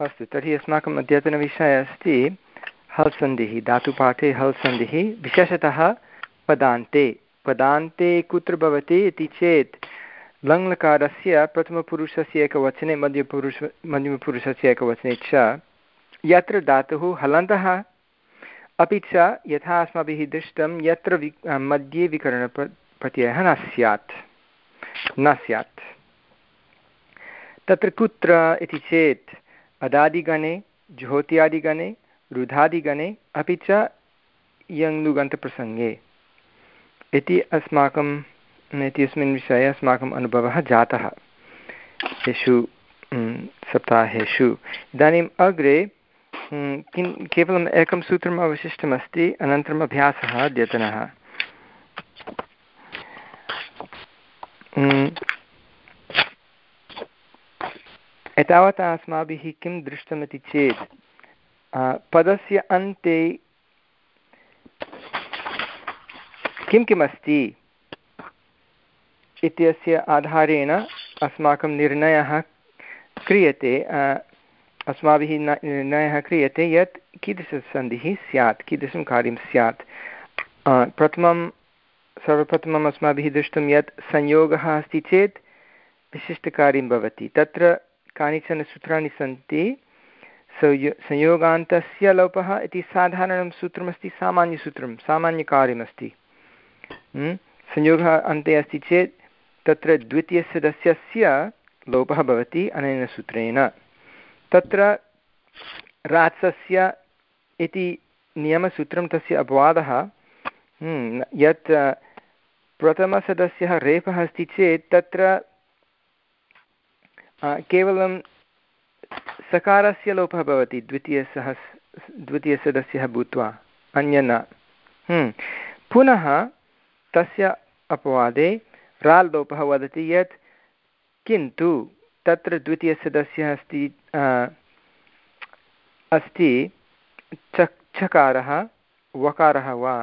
अस्तु, तर्हि अस्माकम् अद्यतनविषयः अस्ति हल् सन्धिः धातुपाठे हल् सन्धिः विशेषतः पदान्ते। पदान्ते कुत्र भवति इति चेत् लङ्लकारस्य प्रथमपुरुषस्य एकवचने, मध्यपुरुष, मध्यमपुरुषस्य एकवचने च यत्र धातुः हलन्तः, अपि च यथा अस्माभिः दृष्टं यत्र वि मध्ये विकरणप्रत्ययः न स्यात्। न स्यात्। तत्र कुत्र इति चेत् अदादिगणे, ज्योत्यादिगणे, रुधादिगणे, अपि च यङ्लुगन्तप्रसङ्गे। इति अस्माकम् इत्यस्मिन् विषये अस्माकम् अनुभवः जातः। तेषु सप्ताहेषु। इदानीम् अग्रे किं केवलम् एकं सूत्रम् अवशिष्टमस्ति, अनन्तरम् अभ्यासः अद्यतनः। एतावता अस्माभिः किं दृष्टमिति चेत् पदस्य अन्ते किं किम् अस्ति इत्यस्य आधारेण अस्माकं निर्णयः क्रियते अस्माभिः निर्णयः क्रियते यत् कीदृशसन्धिः स्यात्, कीदृशं कार्यं स्यात्। प्रथमं, सर्वप्रथमम् अस्माभिः दृष्टं यत् संयोगः अस्ति चेत् विशिष्टकार्यं भवति। तत्र कानिचन सूत्राणि सन्ति। संयो संयोगान्तस्य लोपः इति साधारणं सूत्रमस्ति, सामान्यसूत्रं, सामान्यकार्यमस्ति। संयोगः अन्ते अस्ति चेत् तत्र द्वितीयसदस्यस्य लोपः भवति अनेन सूत्रेण। तत्र रात्सस्य इति नियमसूत्रं तस्य अपवादः। यत् प्रथमसदस्यः रेफः अस्ति चेत् तत्र केवलं सकारस्य लोपः भवति द्वितीयसः द्वितीयसदस्यः भूत्वा अन्य न। पुनः तस्य अपवादे राल् लोपः वदति यत्, किन्तु तत्र द्वितीयसदस्यः अस्ति अस्ति च चकारः, वकारः वा,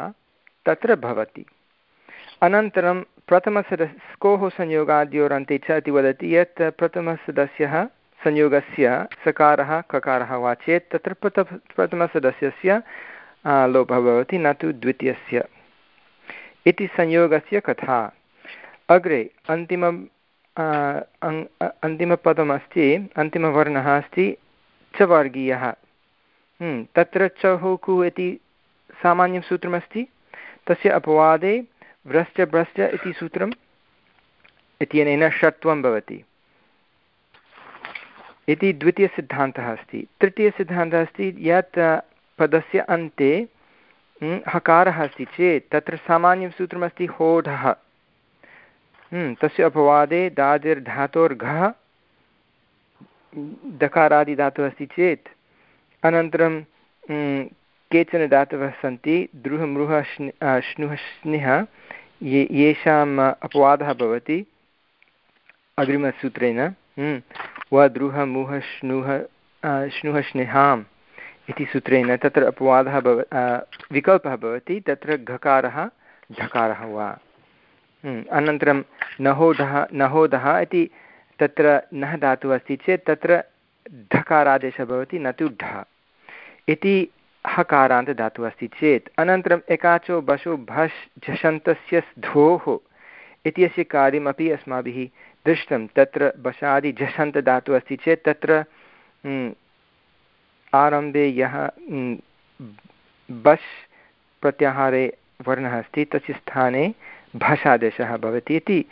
तत्र भवति। अनन्तरं प्रथमसदस् कोः संयोगाद्योरन्ते च इति वदति यत् प्रथमसदस्यः संयोगस्य सकारः ककारः वा चेत् तत्र प्रथ प्रथमसदस्यस्य लोपः भवति न तु द्वितीयस्य। इति संयोगस्य कथा। अग्रे अन्तिमं अन्तिमपदमस्ति अन्तिमवर्णः अस्ति च वर्गीयः हम्म, तत्र चहुकु इति सामान्यं सूत्रमस्ति। तस्य अपवादे व्रश्च भ्रश्च इति सूत्रम् इत्यनेन षट्त्वं भवति। इति द्वितीयसिद्धान्तः अस्ति। तृतीयसिद्धान्तः अस्ति यत् पदस्य अन्ते हकारः अस्ति चेत् तत्र सामान्यं सूत्रमस्ति होढः। तस्य अपवादे दादिर्धातोर्घः, दकारादिधातुः अस्ति चेत् अनन्तरं केचन धातवः सन्ति द्रुहमृह श्नुः स्निः ये, येषाम् अपवादः भवति अग्रिमसूत्रेण। व द्रुहमुह श्नुः श्नुः स्नेहाम् इति सूत्रेण। तत्र अपवादः भव विकल्पः भवति। तत्र घकारः, ढकारः वा। अनन्तरं नहोढः नहोदः इति तत्र नः धातुः अस्ति चेत् तत्र ढकारादेशः भवति, न तु ढ। इति हकारान्तधातुः अस्ति चेत् अनन्तरम् एकाचो बशो भष् झषन्तस्य धोः इत्यस्य कार्यमपि अस्माभिः दृष्टं। तत्र बशादि झषन्तधातुः अस्ति चेत् तत्र आरम्भे यः बश् प्रत्याहारे वर्णः अस्ति, तस्य स्थाने भाषादेशः भवति इति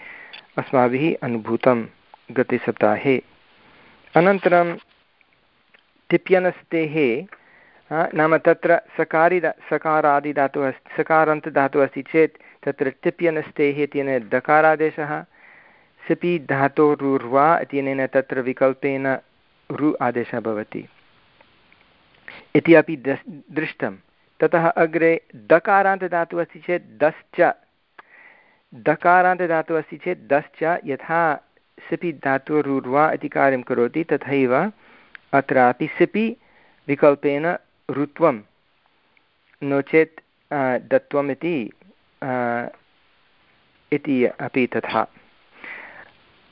अस्माभिः अनुभूतं गते सप्ताहे। अनन्तरं टिप्यनस्तेः नाम तत्र सकारि सकारादिधातुः अस्ति सकारान्तधातुः अस्ति चेत् तत्र टिप्यनस्तेः इत्यनेन दकारादेशः सिपि धातोरुर्वा इत्यनेन तत्र विकल्पेन रु आदेशः भवति। इति अपि दस् दृष्टं ततः अग्रे दकारान्तधातुः अस्ति चेत् दश्च। दकारान्तधातुः अस्ति चेत् दश्च, यथा सिपि धातुरुर्वा इति कार्यं करोति, तथैव अत्रापि सिपि विकल्पेन ऋत्वं नो चेत् दत्वम् इति इति अपि तथा।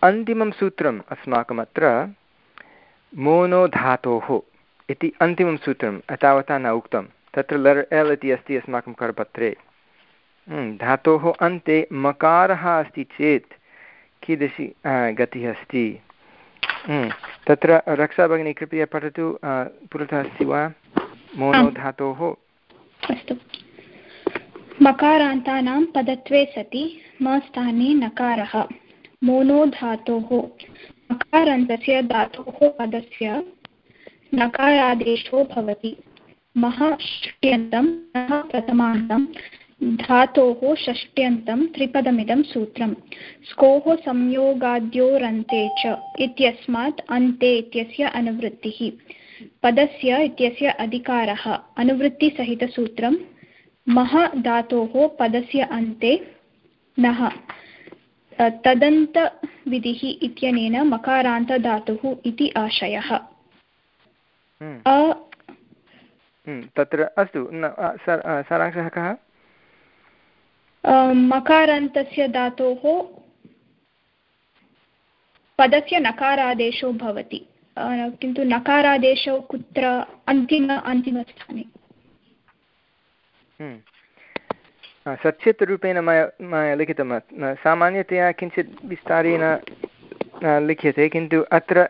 अन्तिमं सूत्रम् अस्माकमत्र, मोनो धातोः इति अन्तिमं सूत्रं तावता न उक्तं। तत्र लर् एल् इति अस्ति अस्माकं करपत्रे। धातोः अन्ते मकारः अस्ति चेत् कीदृशी गतिः अस्ति? तत्र रक्षा भगिनी कृपया पठतु पुरतः अस्ति वा? मोनो अस्तु। मकारान्तानां पदत्वे सति म स्थाने नकारः। मोनो धातोः मकारान्तस्य धातोः पदस्य नकारादेशो भवति। मः षष्ट्यन्तं प्रथमान्तं धातोः षष्ट्यन्तं त्रिपदमिदं सूत्रं स्कोः संयोगाद्योरन्ते च इत्यस्मात् अन्ते इत्यस्य अनुवृत्तिः। पदस्य इत्यस्य अधिकारः अनुवृत्तिसहितसूत्रं मह धातोः पदस्य अन्ते नः। तदन्तविधिः इत्यनेन मकारान्तधातुः इति आशयः। हम्म। हम्म, तत्र अस्तु सारांशः कः? मकारान्तस्य धातोः पदस्य नकारादेशो भवति। किन्तु नकारादेशौ कुत्र अन्तिम अन्तिमस्थाने। सच्चित्तरूपेण मया मया लिखितं सामान्यतया किञ्चित् विस्तारेण लिख्यते किन्तु अत्र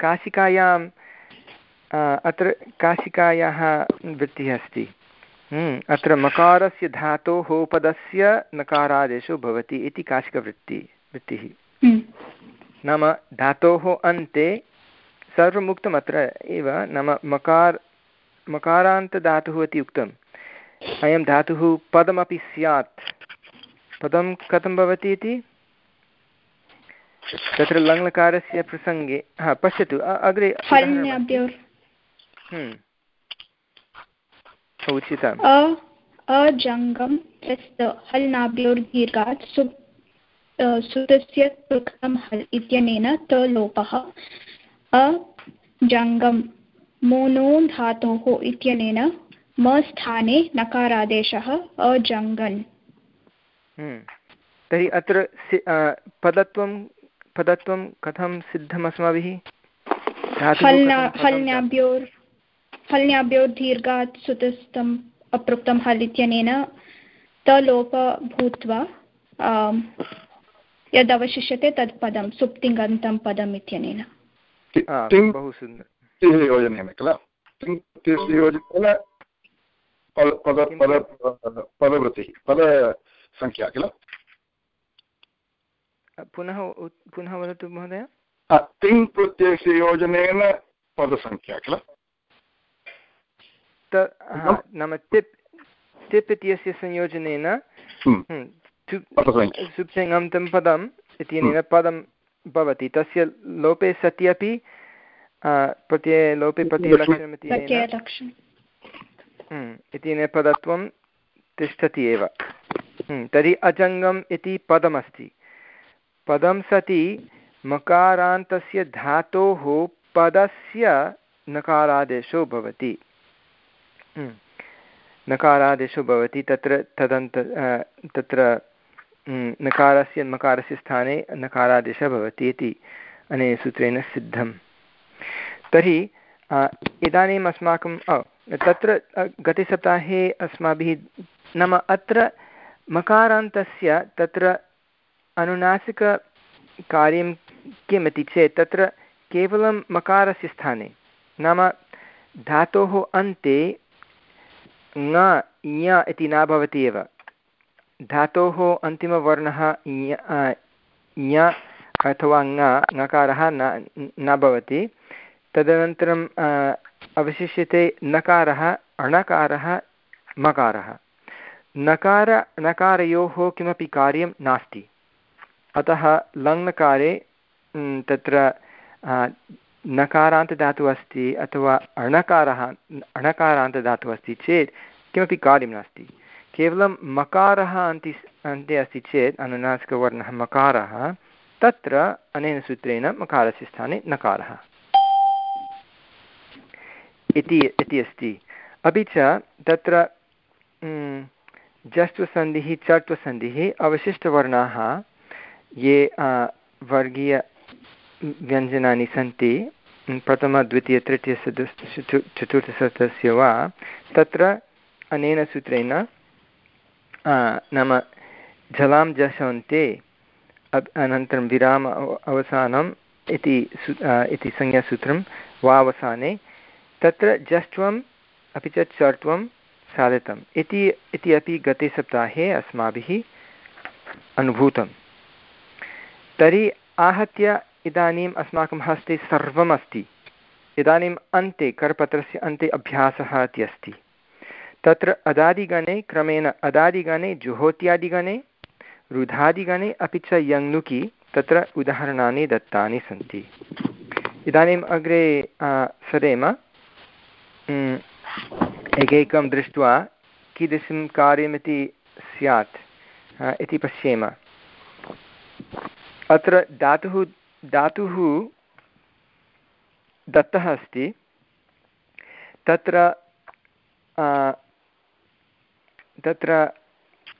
काशिकायाम् अत्र काशिकायाः वृत्तिः अस्ति अत्र मकारस्य धातोः पदस्य नकारादेशो भवति इति काशिकवृत्ति वृत्तिः। नाम धातोः अन्ते सर्वमुक्तम् अत्र एव नाम मकार मकारान्तधातुः इति उक्तम्। अयं धातुः पदमपि स्यात्। पदं कथं भवति इति? तत्र लङ्लकारस्य प्रसङ्गे हा पश्यतु अग्रे हम्म। उचितम् अजङ्गं हल्नाभ्योर्दीर्घात् सुतस्य हल् इत्यनेन त लोपः अजङ्गं। मोनो धातोः इत्यनेन म स्थाने नकारादेशः अजङ्गन्। हम्म। तर्हि अत्र पदत्वं पदत्वं कथं सिद्धम् अस्माभिः हल्न्याभ्योर् हल्न्याभ्योर्दीर्घात् सुतस्थम् अपृक्तं हल् इत्यनेन तलोप भूत्वा यदवशिष्यते तत् पदं सुप्तिङन्तं पदम् इत्यनेन। बहु सुन्दरं योजनेन किल। योजनेन पद पद पदवृत्तिः पदसङ्ख्या किल। पुनः पुनः वदतु महोदय। तिङ् प्रत्ययस्य योजनेन पदसङ्ख्या किल। नाम तिप् तिप् इत्यस्य संयोजनेन सुप्सिङन्तं पदम् इत्यनेन पदं भवति। तस्य लोपे सति अपि प्रत्यये लोपे प्रत्ययलक्षणम् इति पदत्वं तिष्ठति एव। तर्हि अजङ्गम् इति पदमस्ति। पदं सति मकारान्तस्य धातोः पदस्य नकारादेशो भवति। नकारादेशो भवति। तत्र तदन्त तत्र नकारस्य मकारस्य स्थाने नकारादेशः भवति इति अनेन सूत्रेण सिद्धं तर्हि इदानीम् अस्माकं तत्र गतसप्ताहे अस्माभिः नाम अत्र मकारान्तस्य तत्र अनुनासिककार्यं किम् इति चेत् तत्र केवलं मकारस्य स्थाने, नाम धातोः अन्ते ङ इति न भवति एव। धातोः अन्तिमवर्णः ञ अथवा ङ, ङकारः न न भवति। तदनन्तरम् अवशिष्यते नकारः अणकारः, मकारः। नकार नकारयोः किमपि कार्यं नास्ति। अतः लङ्नकारे तत्र नकारान्तधातुः अस्ति अथवा अणकारः अणकारान्तधातुः अस्ति चेत् किमपि कार्यं नास्ति। केवलं मकारः अन्ति अन्ते अस्ति चेत् अनुनासिकवर्णः मकारः तत्र अनेन सूत्रेण मकारस्य स्थाने नकारः इति इति अस्ति अपि च तत्र जस्त्वसन्धिः चट्वसन्धिः अवशिष्टवर्णाः ये वर्गीयव्यञ्जनानि सन्ति प्रथम द्वितीय तृतीय चतुर्थसदस्य वा तत्र अनेन सूत्रेण नाम झलां जशन्ते अनन्तरं विराम अवसानम् इति इति संज्ञासूत्रं वावसाने, तत्र जष्ट्वम् अपि च चर्त्वं साधितम्। इति इति अपि गते सप्ताहे अस्माभिः अनुभूतं तर्हि आहत्य इदानीम् अस्माकं हस्ते सर्वम् अस्ति इदानीम् अन्ते करपत्रस्य अन्ते अभ्यासः इति अस्ति। तत्र अदादिगणे क्रमेण अदादिगणे जुहोत्यादिगणे, रुधादिगणे अपि च यङ्नुकि तत्र उदाहरणानि दत्तानि सन्ति। इदानीम् अग्रे सरेम एकैकं दृष्ट्वा कीदृशं कार्यमिति स्यात् इति पश्येम। अत्र धातुः धातुः दत्तः अस्ति। तत्र तत्र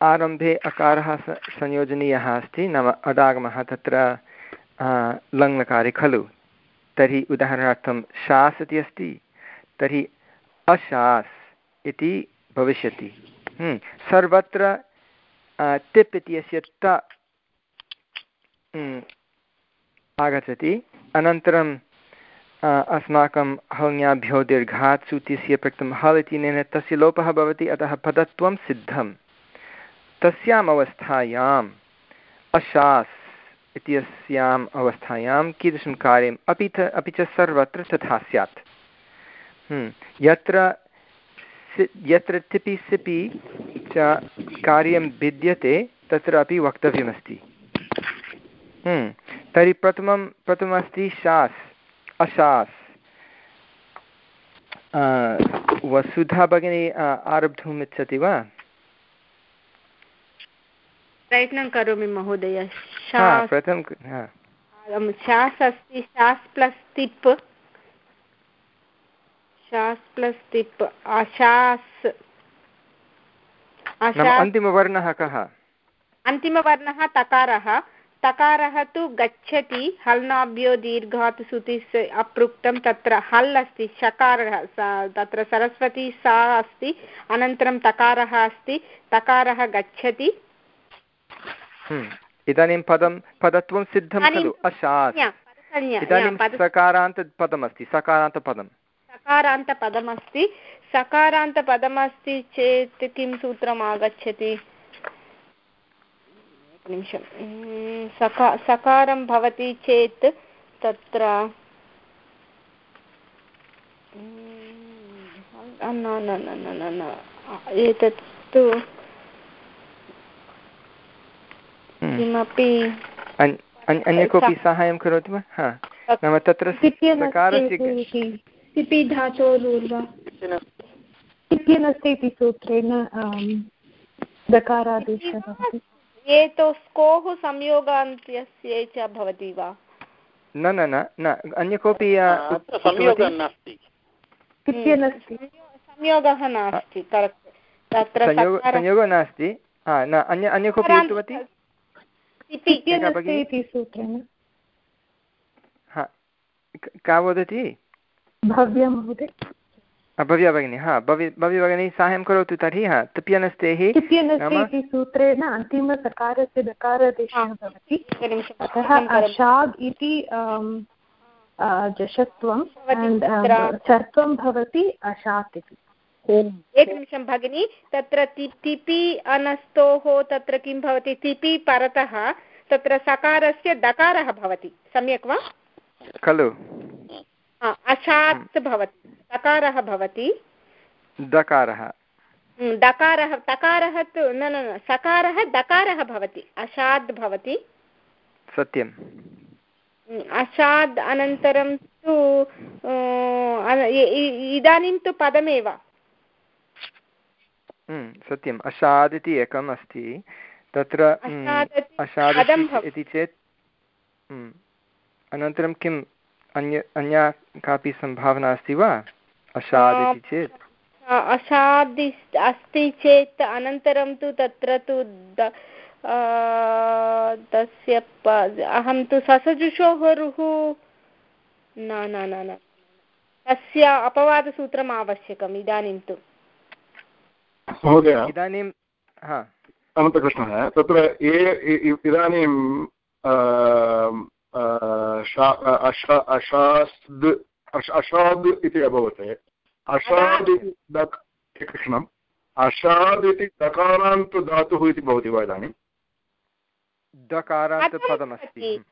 आरम्भे अकारः स संयोजनीयः अस्ति। नाम अदागमः तत्र लङ्लकारे खलु। तर्हि उदाहरणार्थं शास् इति अस्ति तर्हि अशास् इति भविष्यति। हम्म, सर्वत्र टिप् इति अस्य त हम्म, आगच्छति। अनन्तरं अस्माकं हङ्याभ्यो दीर्घात् सूतिस्य प्रक्तं हल् इत्यनेन तस्य लोपः भवति अतः पदत्वं सिद्धं तस्याम् अवस्थायाम् अशास् इत्यस्याम् अवस्थायां कीदृशं कार्यम् अपि च अपि च सर्वत्र तथा स्यात्। हम्म, यत्र यत्र तिपि सिपि च कार्यं भिद्यते तत्र अपि वक्तव्यमस्ति। हम्म, तर्हि प्रथमं प्रथममस्ति शास्। अशास् वसुधा भगिनी आरब्धुम् इच्छति वा? प्रयत्नं करोमि महोदय। प्रथमं शास् अस्ति शास् प्लस् तिप्। शास् प्लस् तिप् अशास् अन्तिमवर्णः कः? अन्तिमवर्णः तकारः। तकारः तु गच्छति हल्नाभ्यो दीर्घात् सुति अपृक्तं तत्र हल् अस्ति शकारः तत्र सरस्वती सा अस्ति अनन्तरं तकारः अस्ति तकारः गच्छति। हम्म, इदानीं पदं पदत्वं सिद्धं खलु? अशास् इदानीं सकारान्तपदमस्ति सकारान्तपदं सकारान्तपदमस्ति सकारान्तपदमस्ति चेत् किं सूत्रम् आगच्छति एकनिमिषं सका सकारं भवति चेत् तत्र न न न न एतत् तु किमपि अन्य कोऽपि साहाय्यं करोति वा? नाम तत्र सिपि धातोरुर्वा इति सूत्रेण दकारादेशः भवति एतोस्कोः संयोगान्त्यस्य च भवति वा? न न न न अन्य कोऽपि संयोगः नास्ति। तत्र संयोगः नास्ति? न अन्य अन्य कोऽपि उक्तवती? का वदति? भव्या महोदय। भव्या भगिनी हा भव्य भव्य भगिनी साहाय्यं करोतु तर्हि हा तिप्यनस्तेः सूत्रेण अन्तिमसकारस्य दकारादेशः भवति। अतः इति जषत्वं भवति अशात् इति। एकनिमिषं भगिनि तत्र तिपि अनस्तोः तत्र किं भवति? तिपि परतः तत्र सकारस्य दकारः भवति। सम्यक् वा? खलु। अशात् भवति दकारः भवति। दकारः। दकारः तकारः तु न न सकारः दकारः भवति अशाद् भवति। सत्यम्। अशाद् अनन्तरं तु इदानीं तु पदमेव। सत्यम् अशाद् इति एकम् अस्ति। तत्र अशाद् इति चेत् अनन्तरं किम्? अन्य अन्या कापि सम्भावना अस्ति वा? अशाद् इति चेत्। अशाद् अस्ति चेत् अनन्तरं तु तत्र तु तस्य अहं तु ससजुषोः रुः न न न न। तस्य अपवादसूत्रम् आवश्यकम् इदानीं तु। महोदय। इदानीं हा। अनन्तकृष्णः तत्र ये इदानीं अशास्द् अशाद् इति अभवत्। अशाद् इति एकक्षणम्। अशाद् इति दकारान्त धातुः इति भवति वा इदानीं? दकारान्तपदमस्ति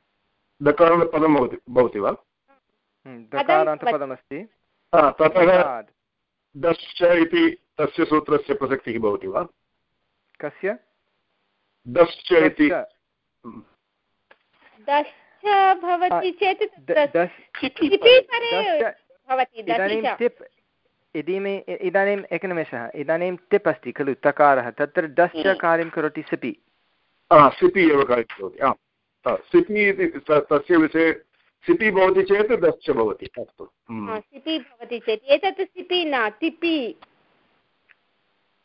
दकारान्तपदं भवति। भवति वा? दकारान्तपदमस्ति ततः दश्च इति तस्य सूत्रस्य प्रसक्तिः भवति वा? कस्य? दश्च इति भवति चेत् इदानीं टिप् इदीमे इदानीम् एकनिमेषः इदानीं टिप् अस्ति खलु तकारः तत्र डश्च कार्यं करोति सिपि। सिपि एव कार्यं करोति आम्। सिपि इति तस्य विषये सिपि भवति चेत् दश्च भवति अस्तु। सिपि भवति चेत् एतत् सिपि न तिपि।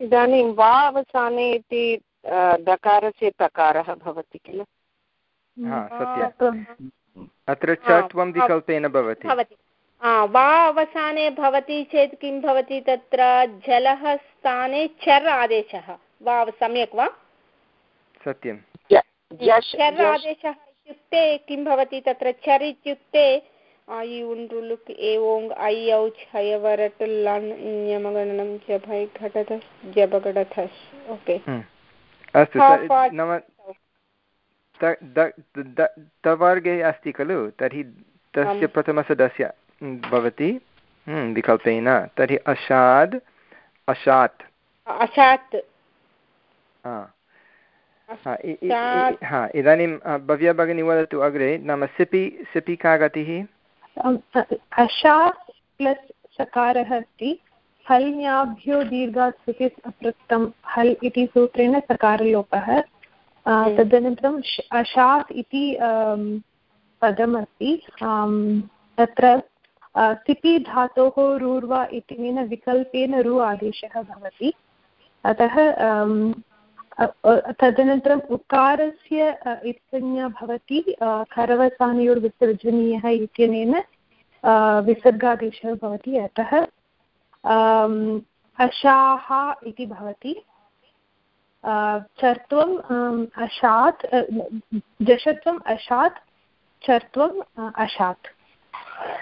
इदानीं वा अवसाने इति दकारस्य तकारः भवति किल? अत्र चत्वं विकल्पेन भवति। वा अवसाने भवति चेत् किं भवति तत्र? जलः स्थाने चर् आदेशः। वा सम्यक् वा? सत्यं चर् आदेशः इत्युक्ते किं भवति तत्र? चर् इत्युक्ते आयि उण्डुलुक् एवोङ् ऐ औच् हयवरट् लन् ञमगणनं जभै घटधस् जबगडधस् ओके अस्तु नाम तवर्गे अस्ति खलु? तर्हि तस्य प्रथमसदस्य भवति विकल्पेन। तर्हि अशाद् अशात् अशात् हा इदानीं भव्या भगिनी वदतु अग्रे नाम सिपि सिपि का गतिः अशात् प्लस् सकारः अस्ति। हल्न्याभ्यो दीर्घात् स्थितिः अपृक्तं। हल् इति सूत्रेण सकारलोपः। तदनन्तरम् अशात् इति पदमस्ति। तत्र सिपि धातोः रूर्वा इत्यनेन विकल्पेन रु आदेशः भवति। अतः तदनन्तरम् उकारस्य इत्संज्ञा भवति। खरवसानयोर्विसर्जनीयः इत्यनेन विसर्गादेशः भवति। अतः अशाः इति भवति। चर्त्वम् अशात् जषत्वम् अशात् चर्त्वम् अशात्।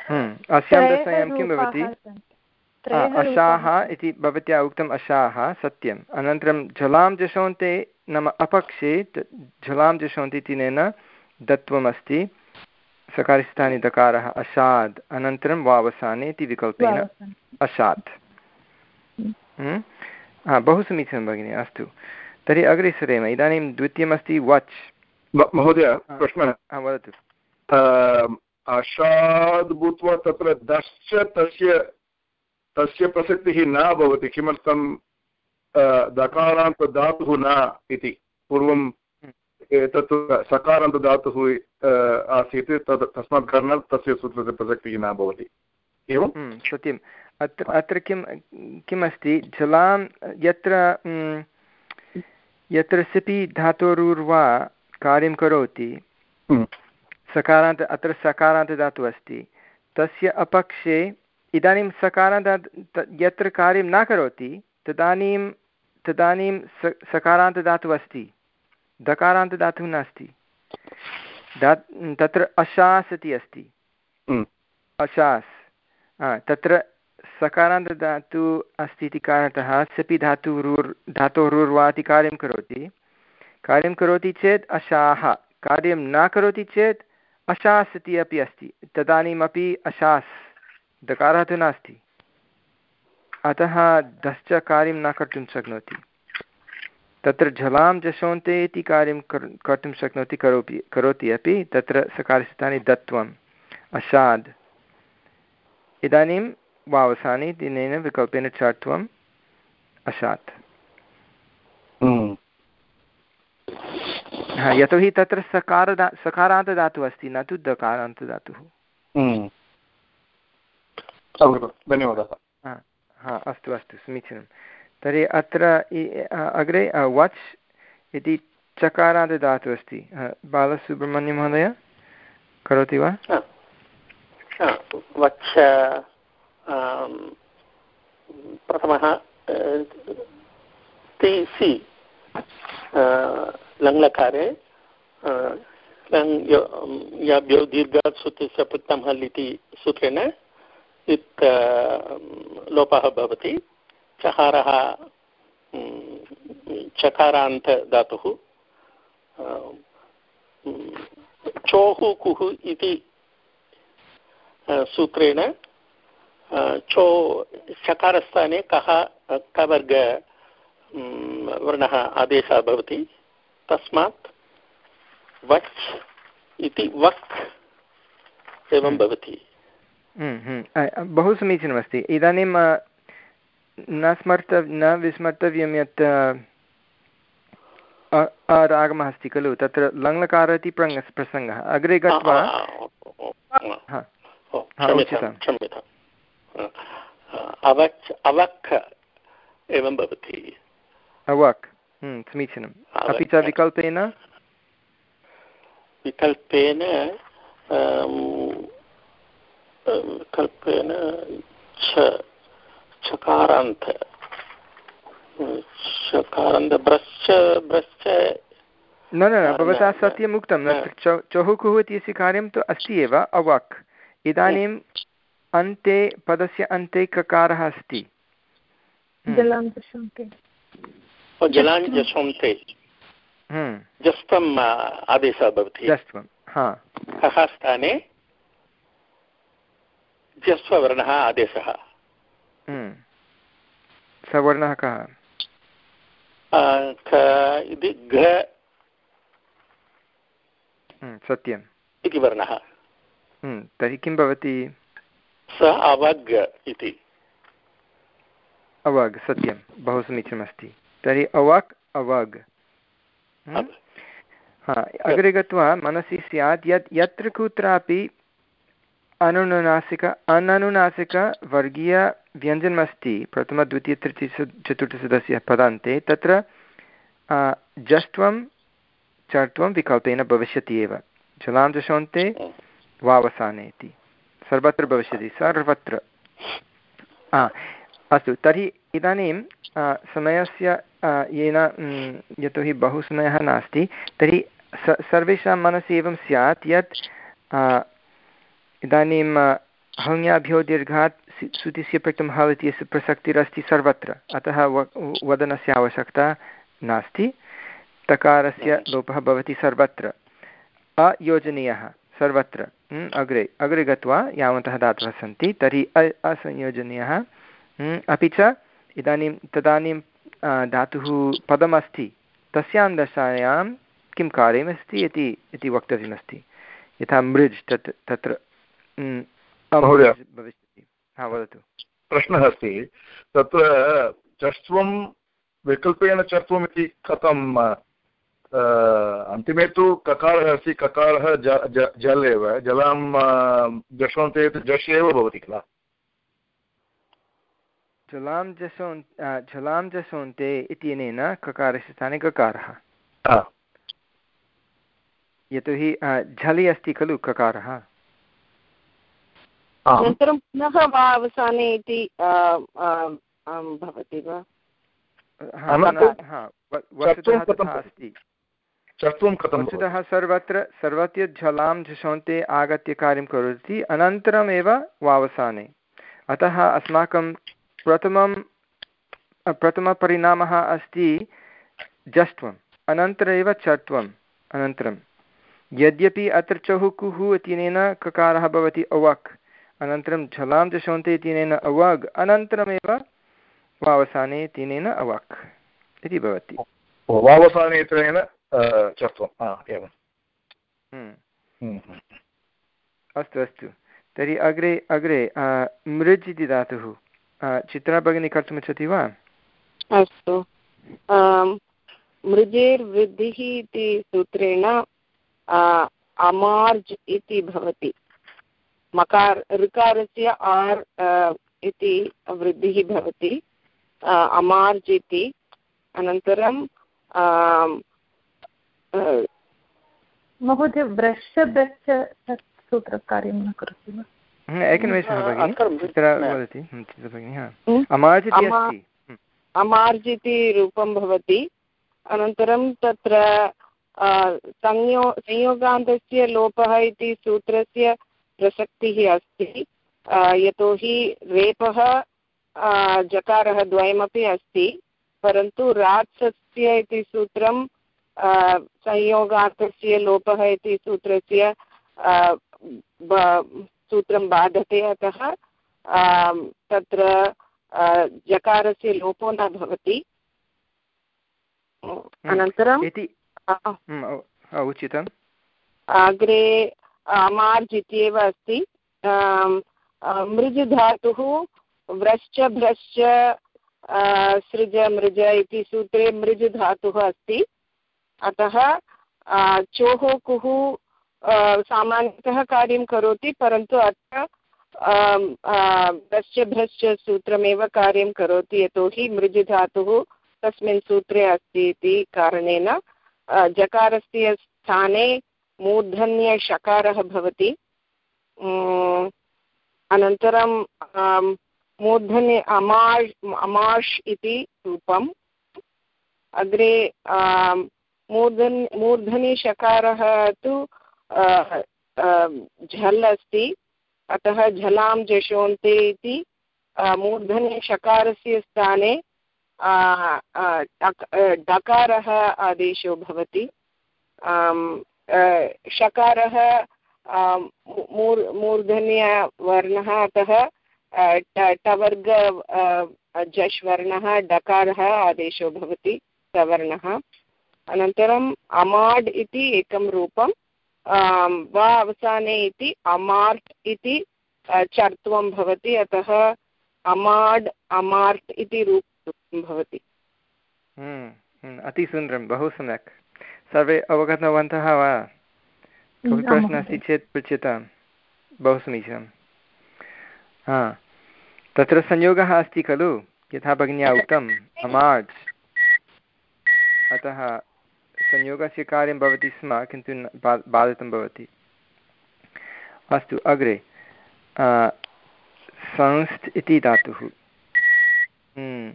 हम्म, अस्यां दशायां किं भवति? अशाः इति भवत्या उक्तम् अशाः सत्यम्। अनन्तरं झलां जशोन्ते नाम अपक्षे झलां जशोन्ति इत्यनेन दत्वमस्ति सकारिस्थाने दकारः अशाद् अनन्तरं वावसाने इति विकल्पेन अशात्। हम्म, बहु समीचीनं भगिनि अस्तु। तर्हि अग्रे सरेम इदानीं द्वितीयमस्ति वच्। महोदय प्रश्नः। वदतु। अशाद् भूत्वा तत्र दश्च तस्य तस्य प्रसक्तिः न भवति किमर्थं दकारान्तदातुः न इति। पूर्वं तत् सकारान्तदातुः आसीत् तद् तस्मात् कारणात् तस्य सूत्रस्य प्रसक्तिः न भवति। एवं? हम्म, सत्यम्। अत्र अत्र किं किमस्ति? जलां यत्र यत्र सिपि धातोरुर्वा कार्यं करोति हम्म। सकारान्त अत्र सकारान्तदातुः अस्ति तस्य अपक्षे इदानीं सकारान्त यत्र कार्यं न करोति तदानीं तदानीं स सकारान्तदातुः अस्ति दकारान्तदातुः नास्ति दा तत्र अशास् इति अस्ति हम्म। अशास् तत्र सकारान्तधातु अस्ति इति कारणतः सपि धातुरुर् धातोरुर्वा इति कार्यं करोति। कार्यं करोति चेत् अशाः। कार्यं न करोति चेत् अशास् इति अपि अस्ति। तदानीमपि अशास्। दकारः तु नास्ति। अतः दश्च कार्यं न कर्तुं शक्नोति। तत्र झलां जशोन्ते इति कार्यं कर्तुं शक्नोति करोपि करोति अपि। तत्र सकारस्थाने दत्वम् अशाद्। इदानीं वावसाने दिनेन विकल्पेन चत्वम् अशात्। हा यतोहि तत्र सकारदा सकारान्तदातुः अस्ति न तु दकारान्तदातुः। धन्यवादः हा अस्तु अस्तु समीचीनं तर्हि अत्र अग्रे वच् इति चकारान्तदातुः अस्ति बालसुब्रह्मण्यमहोदय करोति वा वक्ष प्रथमः ति सि लङ्लकारे याभ्यो दीर्घात् सूत्रस्य पृत्तमः इति सूत्रेण इत् लोपः भवति। चकारः चकारान्तधातुः चोः कुः इति सूत्रेण चो चकारस्थाने कः कवर्ग वर्णः आदेशः भवति। तस्मात् वच् इति वक् एवं हम्म। भवति। हम्म, हम्म। बहु समीचीनमस्ति। इदानीं न स्मर्त न विस्मर्तव्यं यत् रागमः अस्ति खलु? तत्र लङ्लकार इति प्रसङ्गः। अग्रे गत्वा अवक् अवक् एवं भवति। अवक् हम्म, समीचीनम्। अपि च विकल्पेन? विकल्पेन विकल्पेन छ चकारान्त चकारान्त ब्रश्च ब्रश्च। न न भवता सत्यम् उक्तं। चहुकुः इत्यस्य कार्यं तु अस्ति एव अवाक् इदानीम् अन्ते पदस्य अन्ते ककारः अस्ति। जलाञ्जसोन्ते आदेशः भवति। जस्त्वं स्थाने? जस्ववर्णः आदेशः। हम्म। सवर्णः कः? इति घ। हम्म, सत्यम्। इति वर्णः। हम्म, तर्हि किं भवति? स अवग् इति। अवग् सत्यं। बहु समीचीनमस्ति। तर्हि अवाक् अवग्। हा? अग्रे गत्वा मनसि स्यात् यत् यत्र कुत्रापि अनुनुनासिक अननुनासिकवर्गीयव्यञ्जनमस्ति प्रथमद्वितीयतृतीय चतुर्थसदस्य पदान्ते तत्र जष्ट्वं चर्त्वं विकल्पेन भविष्यति एव। जलां जशोन्ते वावसाने इति। सर्वत्र भविष्यति, सर्वत्र। अस्तु, तर्हि इदानीं समयस्य येन यतोहि बहु समयः नास्ति, तर्हि स, सर्वेषां मनसि एवं स्यात् यत् इदानीं हङ्याभ्यो दीर्घात् सुतिस्य प्रक्तं हल् इत्यस्य प्रसक्तिरस्ति सर्वत्र। अतः वदनस्य आवश्यकता नास्ति। तकारस्य लोपः भवति सर्वत्र। अयोजनीयः। सर्वत्र। अग्रे अग्रे गत्वा यावन्तः धातवः सन्ति तर्हि अ असंयोजनीयः। अपि च इदानीं तदानीं धातुः पदमस्ति तस्यां दशायां किं कार्यमस्ति इति इति वक्तव्यमस्ति। यथा मृज् तत् तत्र महोदय। वदतु। प्रश्नः अस्ति तत्र चर्त्वं विकल्पेन चर्त्वम् इति कथम् अन्तिमे तु ककारः अस्ति ककारः जल एव जलां जषन्ते जश् एव भवति किल? जलां जसोन् जलां जसोन्ते इत्यनेन ककारस्य स्थाने ककारः। यतोहि झलि अस्ति खलु ककारः। अनन्तरं पुनः वा अवसाने इति भवति वा? वस्तुतः सर्वत्र सर्वत्र झलां झषन्ते आगत्य कार्यं करोति अनन्तरमेव वावसाने। अतः अस्माकं प्रथमं प्रथमपरिणामः अस्ति जष्ट्वम् अनन्तरम् एव चत्वम् अनन्तरं। यद्यपि अत्र चहुकुः इत्यनेन ककारः भवति अवक् अनन्तरं झलां दशोन्ते इत्यनेन अवाग् अनन्तरमेव वावसाने तिनेन अवाक् इति भवति। वावसाने इत्यनेन चत्वम् एवं हम्म। हम्म, हम्म। अस्तु अस्तु. तर्हि अग्रे अग्रे मृज् इति धातुः. चित्रा भगिनी कर्तुमिच्छति वा? अस्तु. मृजेर्वृद्धिः इति सूत्रेण अमार्ज् इति भवति. मकार ऋकारस्य आर् इति वृद्धिः भवति. अमार्ज् इति. अनन्तरं महोदय ब्रश् ब्रश् सूत्रकार्यं न करोति वा? एकनिमेषः भगिनि तत्र वदति भगिनि हा। अस्ति। अमार्ज् रूपं भवति अनन्तरं तत्र संयो संयोगान्तस्य लोपः इति सूत्रस्य प्रसक्तिः अस्ति। यतोहि रेपः जकारः द्वयमपि अस्ति परन्तु रात्सस्य इति सूत्रं संयोगार्थस्य लोपः इति सूत्रस्य सूत्रं बाधते अतः तत्र जकारस्य लोपो न भवति। अनन्तरं उचितम् अग्रे मार्ज् इत्येव अस्ति। मृज् धातुः व्रश्च भ्रश्च सृज मृज इति सूत्रे मृज् धातुः अस्ति। अतः चोः, कुः सामान्यतः कार्यं करोति, परन्तु अत्र भ्रश्च भ्रश्च सूत्रमेव कार्यं करोति, यतोहि मृज् धातुः तस्मिन् सूत्रे अस्ति इति कारणेन जकारस्य स्थाने मूर्धन्यषकारः भवति। अनन्तरं मूर्धन्य अमाश् अमाश् इति रूपम्। अग्रे मूर्धन् मूर्धनिषकारः तु झल् अस्ति। अतः झलां जशोन्ते इति मूर्धन्यषकारस्य स्थाने डकारः आदेशो भवति। षकारः मूर्, मूर्धन्यवर्णः, अतः टवर्ग जश् वर्णः, डकारः आदेशो भवति, सवर्णः। अनन्तरम् अमाड् इति एकं रूपं वा अवसाने इति अमार्ट् इति चर्त्वं भवति अतः अमाड् अमार्ट् इति रूपं भवति। हम्म, हम्म, अतिसुन्दरं बहु सम्यक्। सर्वे अवगतवन्तः वा? कोऽपि प्रश्नः अस्ति चेत् पृच्छतां बहु समीचीनं। हा तत्र संयोगः अस्ति खलु? यथा भगिन्या उक्तम् अमाड्स् अतः संयोगस्य कार्यं भवति स्म किन्तु बाधितं भवति। अस्तु अग्रे। संस्त् इति धातुः। हम्म,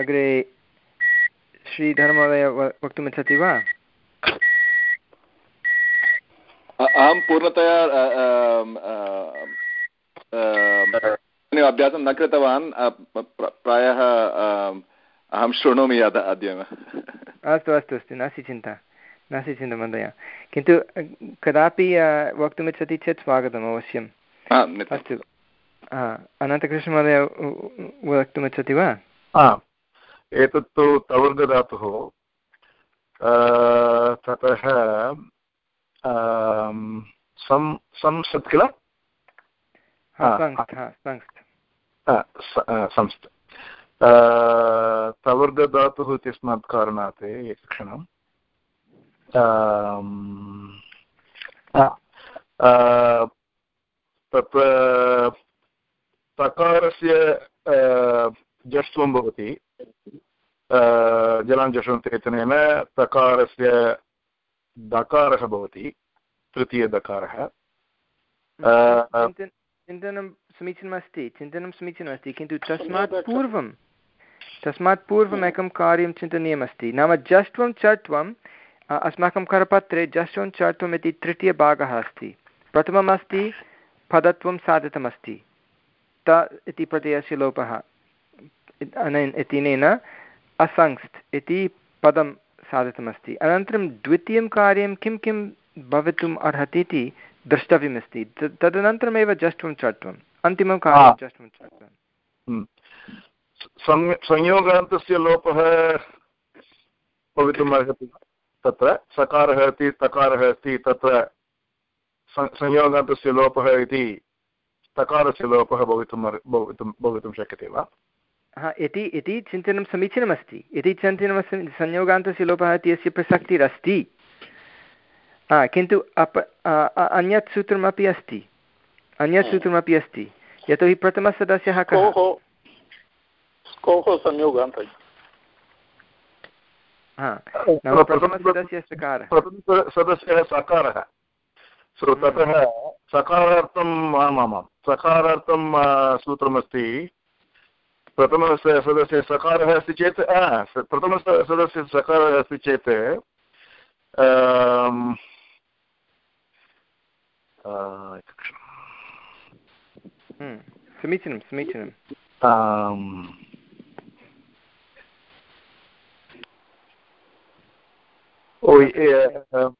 अग्रे श्रीधर्मवय वक्तुमिच्छति वा? अहं पूर्णतया अभ्यासं न कृतवान्। प्रायः अहं शृणोमि अद अद्य अस्तु अस्तु अस्तु नास्ति चिन्ता नास्ति चिन्ता महोदय। किन्तु कदापि वक्तुमिच्छति चेत् स्वागतम् अवश्यम्। अस्तु। अनन्तकृष्णमहोदय वक्तुमिच्छति वा? एतत्तु तवर्गधातुः ततः संसत् किल? संस्थ तवर्गधातुः इत्यस्मात् कारणात् एकक्षणम् तत्र तकारस्य जष्त्वं भवति जलाञ्जषन्ते इत्यनेन तकारस्य दकारः भवति तृतीयदकारः चिन्तनं समीचीनमस्ति चिन्तनं समीचीनमस्ति किन्तु तस्मात् पूर्वं तस्मात् पूर्वम् एकं कार्यं चिन्तनीयमस्ति। नाम जष्ट्वं चट्वम् अस्माकं करपत्रे जष्ट्वं चट्वम् इति तृतीयभागः अस्ति। प्रथमम् अस्ति पदत्वं साधितमस्ति। त इति प्रत्ययस्य लोपः। अनेन इत्यनेन असंस्थ् इति पदं साधितमस्ति। अनन्तरं द्वितीयं कार्यं किं किं भवितुम् अर्हति इति द्रष्टव्यमस्ति। तदनन्तरमेव जष्ट्वं चट्वम् अन्तिमं कार्यं जष्ट्वं चट्वम् हम्म। संयोगान्तस्य लोपः भवितुम् अर्हति। तत्र सकारः अस्ति तकारः अस्ति तत्र संयोगान्तस्य लोपः इति तकारस्य लोपः भवितुं भवितुं भवितुं शक्यते वा? हा इति इति चिन्तनं समीचीनमस्ति। इति चिन्तनमस्ति संयोगान्तस्य लोपः इति अस्य प्रसक्तिरस्ति। हा किन्तु अप अन्यत् सूत्रमपि अस्ति। अन्यत् सूत्रमपि अस्ति। यतोहि प्रथमसदस्यः कः? प्रथमसदस्यः सकारः सो ततः सकारार्थम् आमामां सकारार्थं सूत्रमस्ति। प्रथमस्य सदस्य सकारः अस्ति चेत् प्रथमसदस्य सकारः अस्ति चेत् हम्म, समीचीनं समीचीनं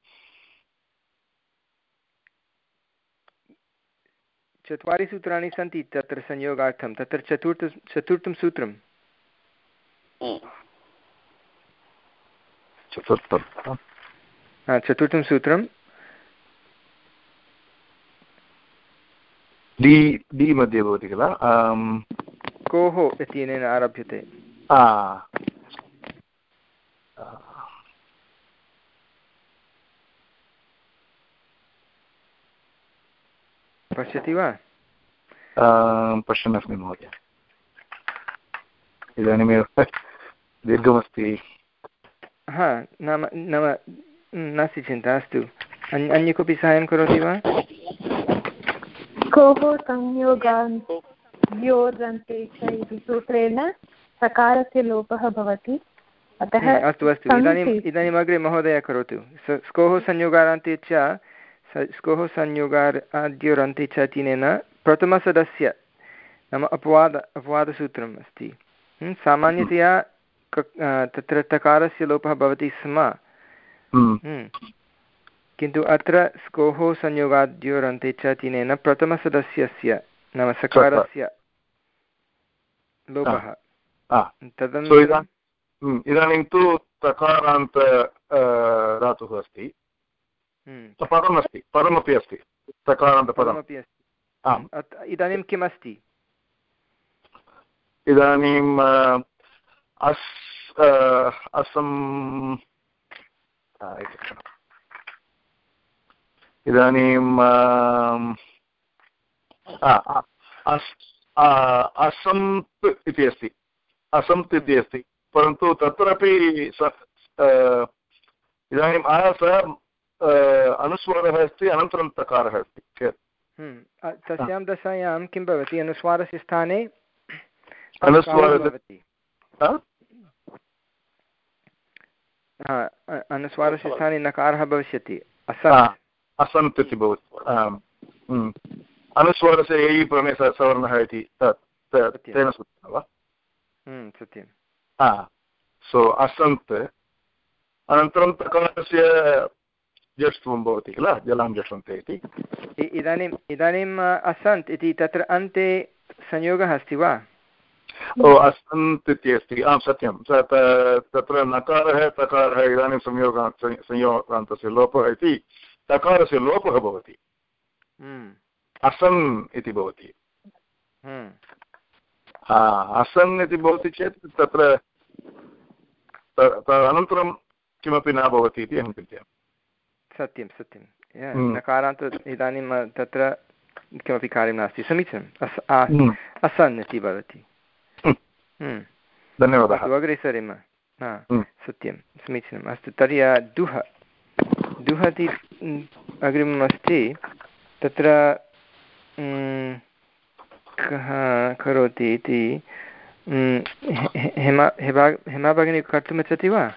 चत्वारि सूत्राणि सन्ति तत्र संयोगार्थं तत्र चतुर्थ चतुर्थं सूत्रं। चतुर्थं। सूत्रं। डि डि मध्ये भवति किल? कोः इत्यनेन आरभ्यते। पश्यति वा पश्यन्नस्मि महोदय इदानीमेव दीर्घमस्ति हा नाम नाम नास्ति चिन्ता अस्तु अन्य कोऽपि साहाय्यं करोति वा कोः संयोगान्त्योरन्ते च इति सूत्रेण सकारस्य लोपः भवति अतः अस्तु अस्तु इदानीम् इदानीम् अग्रे महोदय करोतु स्कोः संयोगान्ते च स्कोः संयोगार् आद्योरन्ते च तिनेन प्रथमसदस्य। नाम अपवाद अपवादसूत्रम् अस्ति। सामान्यतया तत्र तकारस्य लोपः भवति स्म। किन्तु अत्र स्कोः संयोगाद्योरन्ते च तिनेन प्रथमसदस्यस्य नाम सकारस्य लोपः। तदनन्तरं इदानीं तु तकारान्त धातुः अस्ति। पदमस्ति पदमपि अस्ति सकारान्तपदमपि अस्ति। इदानीं किम् अस्ति इदानीम् अस् असम् इदानीं असन्त् इति अस्ति। असन्त् इति अस्ति। परन्तु तत्रापि इदानीम् आयास अनुस्वारः अस्ति अनन्तरं तकारः अस्ति हम्म, तस्यां दशायां किं भवति? अनुस्वारस्य स्थाने अनुस्वारः अनुस्वारस्य स्थाने नकारः भविष्यति असन्त् इति भवति हम्म। अनुस्वारस्य ययि प्रमे सवर्णः इति तेन सूत्रेण वा? हम्म, सत्यं सो असन्त्। अनन्तरं तकारस्य ज्येष्ठत्वं भवति किल? जलं जषन्ते इति। इदानीम् इदानीम् असन्त् इति तत्र अन्ते संयोगः अस्ति वा? ओ असन्त् इति अस्ति। आं सत्यं। तत्र नकारः तकारः इदानीं संयोगा संयोगान्तस्य लोपः इति। तकारस्य लोपः भवति। हम्म। असन् इति भवति। हम्म। असन् इति भवति चेत् तत्र अनन्तरं किमपि न भवति इति अहं चिन्तयामि। सत्यं सत्यं। हम्म। नकारान्त इदानीं तत्र किमपि कार्यं नास्ति। समीचीनम्। अस् हम्म। असन् इति भवति। हम्म। धन्यवादः। अग्रे सरेम। हा सत्यं समीचीनम्। अस्तु तर्हि दुह दुह इति अग्रिमम् अस्ति। तत्र कः करोति इति हेमा हेमा हेमा भगिनी कर्तुमिच्छति वा?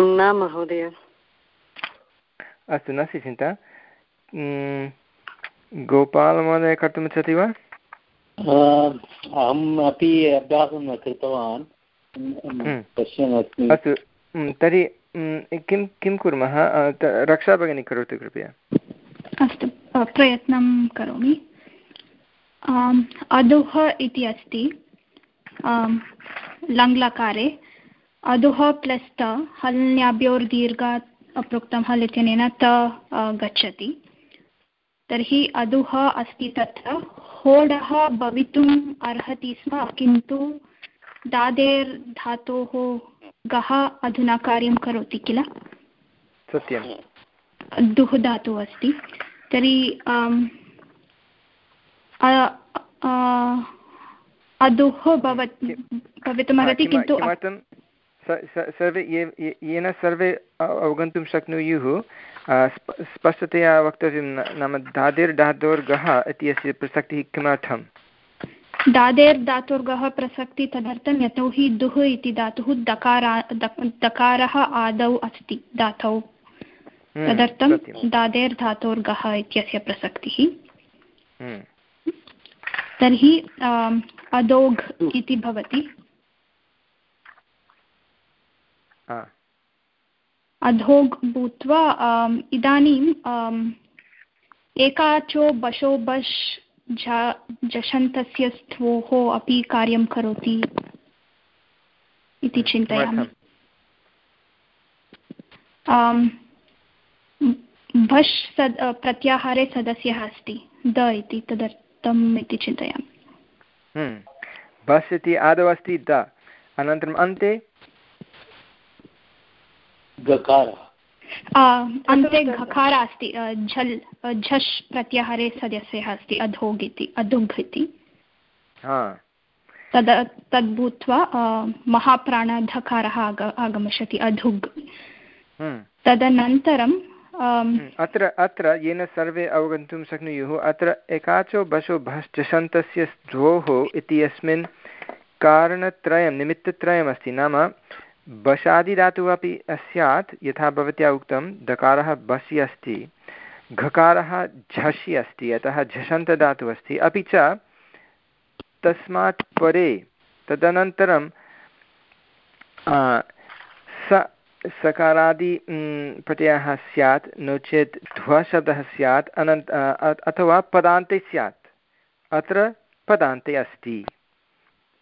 न महोदय। अस्तु नास्ति चिन्ता गोपालमहोदय कर्तुमिच्छति वा? अहम् अपि अभ्यासं कृतवान्। पश्यन् अस्मि अस्तु तर्हि किं किं कुर्मः? रक्षा भगिनी करोतु कृपया। अस्तु प्रयत्नं करोमि। अधुः इति अस्ति। लङ्लकारे। अधुः प्लस् त हल्न्याभ्योर्दीर्घात् प्रोक्तं हल् इत्यनेन त गच्छति तर्हि अधुः अस्ति तत्र होडः भवितुम् अर्हति स्म किन्तु दादेर् धातोः गः अधुना कार्यं करोति किल सत्यं दुः धातुः अस्ति तर्हि अधुः भवितुमर्हति किन्तु सर्वे येन सर्वे अवगन्तुं शक्नुयुः स्पष्टतया वक्तव्यं नाम धादिर्धातोर्गः इत्यस्य प्रसक्तिः किमर्थम्? दादेर् धातुर्गः प्रसक्ति तदर्थं यतोहि दुः इति धातुः दकारा दकारः आदौ अस्ति धातौ। हम्म, तदर्थं दादेर् धातोर्गः इत्यस्य प्रसक्तिः। हम्म। तर्हि अदोघ् इति भवति। अधोग् भूत्वा इदानीम् एकाचो बशो बश् झषन्तस्य स्थोः अपि कार्यं करोति इति चिन्तयामि भष् सद् प्रत्याहारे सदस्यः अस्ति द इति तदर्थम् इति चिन्तयामि हम्म। इति आदौ अस्ति द अनन्तरम् अन्ते गकारः। अन्ते घकार अस्ति झल् झष् प्रत्याहारे सदस्यः अस्ति अधोग् इति अधुग् इति। तद् तद्भूत्वा महाप्राणधकारः आग आगमिष्यति अधुग्। हम्म। तदनन्तरं हम्म, अत्र अत्र येन सर्वे अवगन्तुं शक्नुयुः अत्र एकाचो बशो भश्चन्तस्य द्वोः इत्यस्मिन् कारणत्रयं निमित्तत्रयमस्ति नाम बशादिधातुः अपि स्यात् यथा भवत्या उक्तं, दकारः बसि अस्ति, घकारः झषि अस्ति अतः झषन्तधातुः अस्ति अपि च तस्मात् परे, तदनन्तरं स, सकारादि प्रत्ययः स्यात्, नो चेत् ध्वशब्दः स्यात्, अनन्त अथवा पदान्ते स्यात्, अत्र पदान्ते अस्ति।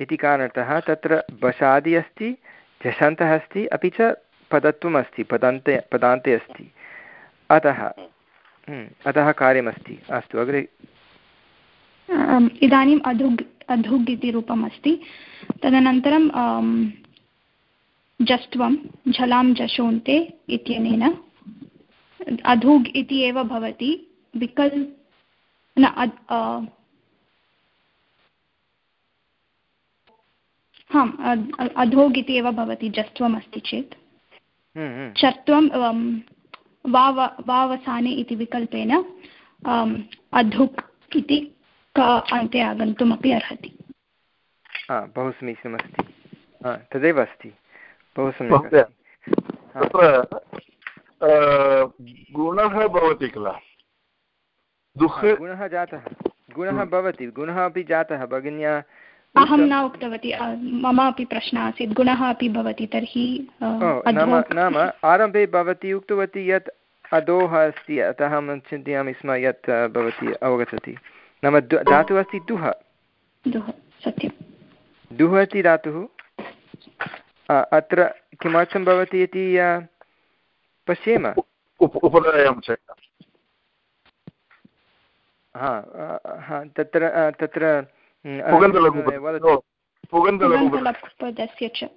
इति कारणतः तत्र बशादि अस्ति झषन्तः अस्ति अपि च पदत्वम् अस्ति पदान्ते पदान्ते अस्ति। अतः हम्म, अतः कार्यमस्ति। अस्तु अग्रे। इदानीम् अधुग् अधुग् इति रूपम् अस्ति तदनन्तरं जस्त्वं झलां जशोन्ते इत्यनेन। अधुग् इति एव भवति। विकल् न आम् अधोग् इति एव भवति जस्त्वम् अस्ति चेत्। हम्म, हम्म। वाव वावसाने इति विकल्पेन अधुक् इति अन्ते आगन्तुमपि अर्हति। बहु समीचीनमस्ति। तदेव अस्ति। बहु सम्यक् तत्र गुणः भवति किल? गुणः जातः। गुणः हम्म। भवति। गुणः अपि जातः। भगिन्या अहं न उक्तवती मम अपि प्रश्नः आसीत् गुणः अपि भवति तर्हि नाम नाम आरम्भे भवती उक्तवती यत् अधोः अस्ति अतः अहं चिन्तयामि स्म यत् भवती अवगच्छति। नाम धातुः अस्ति दुः सत्यं दुः इति धातुः? अत्र किमर्थं भवति इति पश्येम? हा तत्र तत्र पुगन्तलघुपदस्य च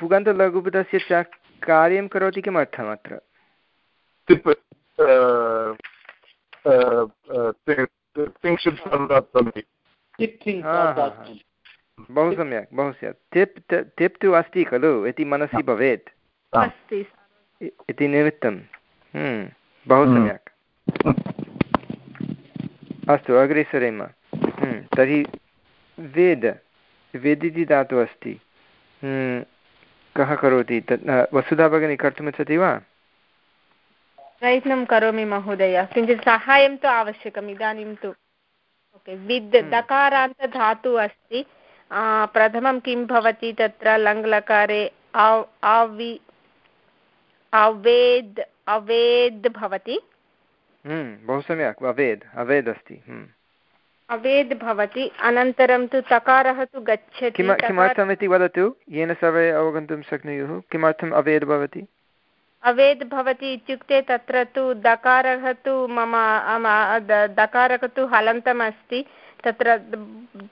पुगन्तलघुपदस्य च कार्यं करोति किमर्थम् अत्र बहु सम्यक् बहु स्यात् तिप् तिप् तु अस्ति खलु इति मनसि भवेत् इति निमित्तं बहु सम्यक् अस्तु अग्रे सरेम हम्म, तर्हि वेद वेद् इति धातुः अस्ति। हम्म, कः करोति? तत् वसुधा भगिनी कर्तुमिच्छति वा? प्रयत्नं करोमि महोदय। किञ्चित् साहाय्यं तु आवश्यकम् इदानीं तु। ओके विद् हम्म। दकारान्तधातुः अस्ति। प्रथमं किं भवति तत्र? लङ्लकारे आवि अवेद् अवेद् भवति। बहु सम्यक् अवेद् अवेद् अस्ति हम्म। अवेद् भवति अनन्तरं तु तकारः तु गच्छति किमर्थम् इति वदतु येन सर्वे अवगन्तुं शक्नुयुः किमर्थम् अवेद् भवति? अवेद् भवति इत्युक्ते तत्र तु दकारः तु मम दकारः तु हलन्तम् अस्ति तत्र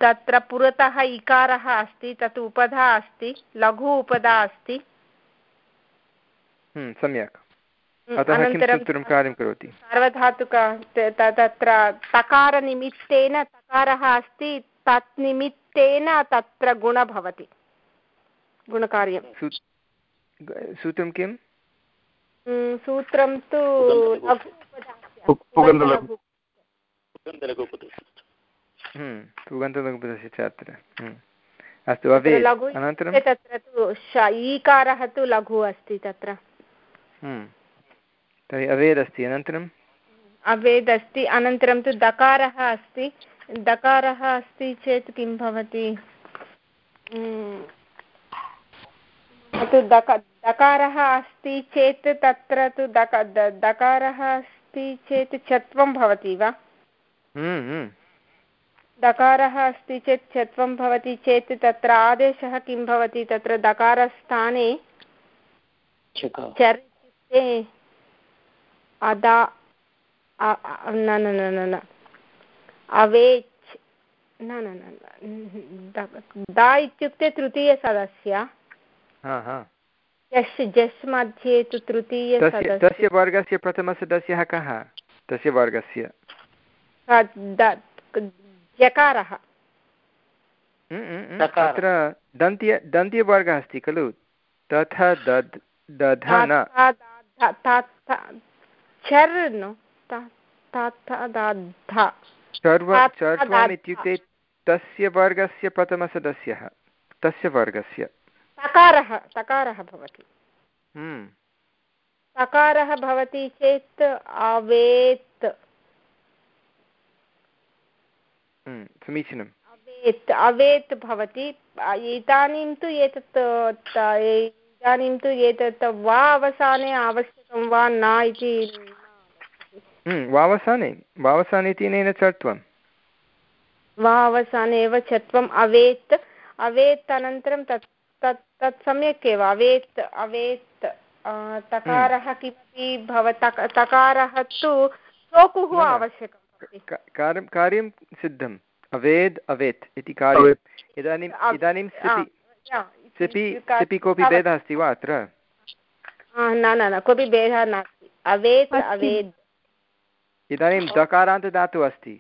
तत्र पुरतः इकारः अस्ति तत् उपधा अस्ति लघु उपधा अस्ति। हम्म, सम्यक्। अतः किं कार्यं करोति? सार्वधातुक तत्र तकारनिमित्तेन तकारः अस्ति तत् निमित्तेन तत्र गुण भवति। गुणकार्यं। सूत्रं किं सूत्रं तु पुगन्तलघुपदस्य छात्र। अस्तु अवेत् अनन्तरं? तत्र तु ईकारः तु लघु अस्ति तत्र। तर्हि अवेदस्ति अनन्तरम् अवेद् अस्ति अनन्तरं तु दकारः अस्ति। दकारः अस्ति चेत् किं भवति? तु दक दकारः अस्ति चेत् तत्र तु दक दकारः अस्ति चेत् चत्वं भवति वा? दकारः अस्ति चेत् चत्वं भवति चेत् तत्र आदेशः किं भवति? तत्र दकारस्थाने चर् अदा न न न न अवेच् न न न दा इत्युक्ते तृतीयसदस्य। जस् जस् मध्ये तु तृतीय तस्य वर्गस्य प्रथमसदस्यः कः? तस्य वर्गस्य। यकारः। तत्र दन्त्य दन्त्यवर्गः अस्ति खलु? तथा दधन सर्वम् इत्युक्ते तस्य वर्गस्य प्रथमसदस्यः तस्य वर्गस्य। तकारः तकारः भवति। तकारः भवति चेत् अवेत्। समीचीनम्। अवेत् अवेत् भवति। इदानीं तु एतत् इदानीं तु एतत् वा अवसाने आवश्यकं वा न इति वावसाने वावसाने इत्यनेन चत्वं वा अवसाने एव चत्वम् अवेत् अवेत् अनन्तरं तत् तत् तत् सम्यक् एव अवेत् अवेत् तकारः किमपि भव तकारः तु शोकुः आवश्यकं कार्यं कार्यं सिद्धम्। अवेद् अवेत् इति कार्यम् इदानीम् इदानीं सिपि सिपि सिपि कोऽपि भेदः अस्ति वा अत्र? न न न कोऽपि भेदः नास्ति। अवेत् अवेद् इदानीं दकारान्तदातुः अस्ति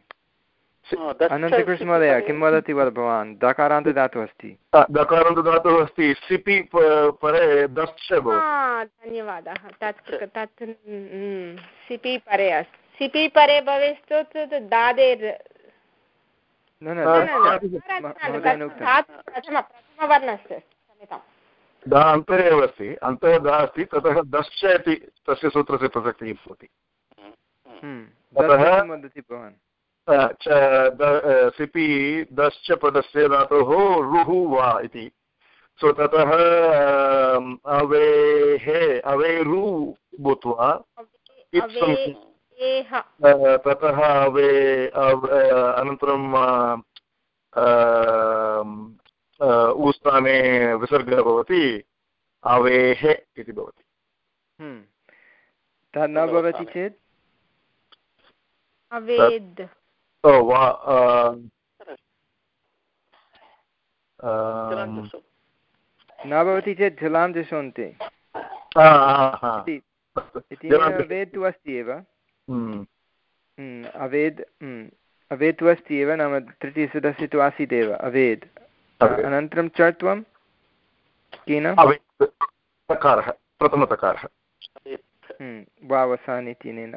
अनन्तकृष्णमहोदय किं वदति वद भवान् दकारान्तदातुः अस्ति दकारान्तदातुः अस्ति सिपि परे दश्च धन्यवादः तत् तत् सिपि परे अस्ति सिपि परे भवेत् दादेर् प्रथमवर्णस्य दा अन्तः एव अस्ति अन्तः दा अस्ति ततः दश्च इति तस्य सूत्रस्य प्रसक्तिः भवति वदति भवान्। सिपि दश्च पदस्य धातोः रुः वा इति। सो ततः अवेः अवेरु भूत्वा ततः अवे अनन्तरं ऊस्थाने विसर्गः भवति अवेः इति भवति। तद् न भवति चेत् अवेद्। वा न भवति चेत् झलां दिशन्ति अवेद् तु अस्ति एव। अवेद् अवेद् तु अस्ति एव नाम तृतीयसदस्य तु आसीत् एव अवेद्। अनन्तरं चत्वं केन? प्रथमतकारः। वावसान् इत्यनेन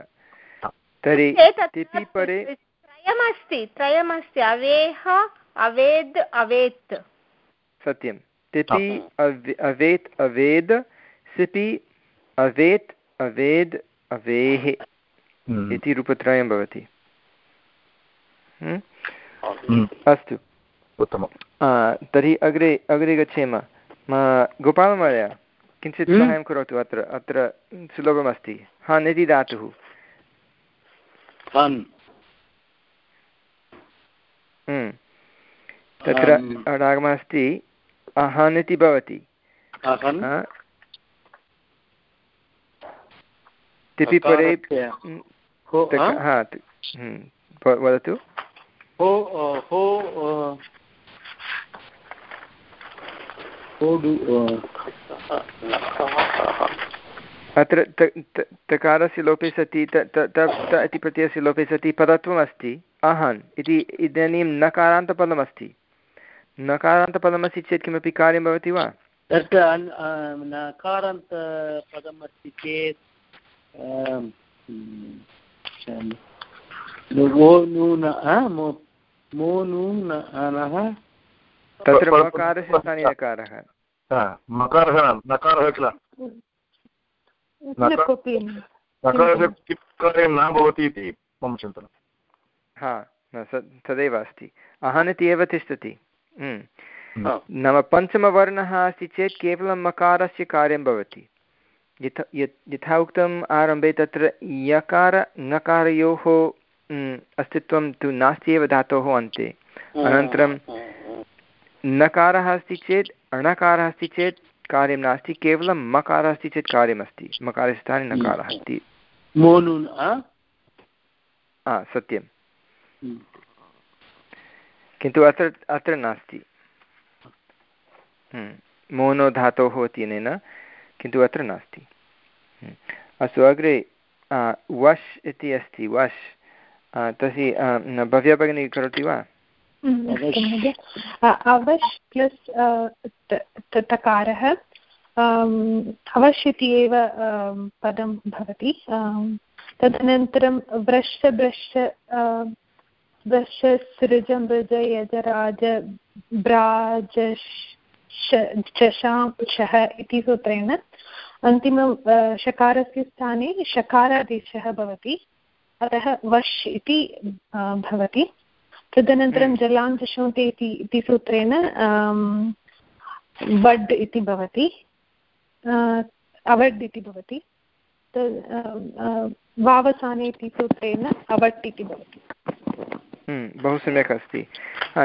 तर्हि तिपि परे त्रयमस्ति त्रयमस्ति अवेह अवेद् अवेत्। सत्यं। तिपि अवेत् अवेद् सिपि अवेत् अवेद् अवेः इति रूपत्रयं भवति। अस्तु। उत्तमं तर्हि अग्रे अग्रे गच्छेम। गोपालमहोदय किञ्चित् सहायं करोतु अत्र अत्र सुलभमस्ति। हा निधि धातुः तत्र रागमः अस्ति अहन् इति भवति। तिपि परे हा वदतु। हो हो अत्र तकारस्य लोपे सति इति प्रत्ययस्य लोपे सति पदत्वमस्ति। अहन्। इति इदानीं नकारान्तपदमस्ति। नकारान्तपदमस्ति चेत् किमपि कार्यं भवति वा? तत्र नकारान्तपदम् अस्ति चेत् तत्र मकारस्य स्थाने नकारः मकारः नकारः किल? नकारस्य कार्यं न भवति इति मम चिन्तनं हा तदेव अस्ति। अहन् इति एव तिष्ठति। हम्म। नाम पञ्चमवर्णः अस्ति चेत् केवलं मकारस्य कार्यं भवति। यथा यथा उक्तम् आरम्भे तत्र यकार ङकारयोः अस्तित्वं तु नास्ति एव धातोः अन्ते। अनन्तरं नकारः अस्ति चेत् अणकारः अस्ति चेत् कार्यं नास्ति केवलं मकारः अस्ति चेत् कार्यमस्ति मकारस्य स्थाने नकारः अस्ति। सत्यं किन्तु अत्र अत्र नास्ति। मोनो धातोः इत्यनेन किन्तु अत्र नास्ति। अस्तु अग्रे वश् इति अस्ति वश्। तर्हि भव्या भगिनी करोति वा? अवश् प्लस् तकारः अवश् इति एव पदं भवति तदनन्तरं व्रश् ब्रश् ब्रश् सृज मृज यज राज ब्राज चषां शः इति सूत्रेण अन्तिमं शकारस्य स्थाने शकारादेशः भवति अतः वश् इति भवति तदनन्तरं हम्म। जलान्तशोन्ते इति सूत्रेण वड् इति भवति अवड् इति भवति वावसाने इति सूत्रेण अवट् इति भवति। हम्म, बहु सम्यक् अस्ति।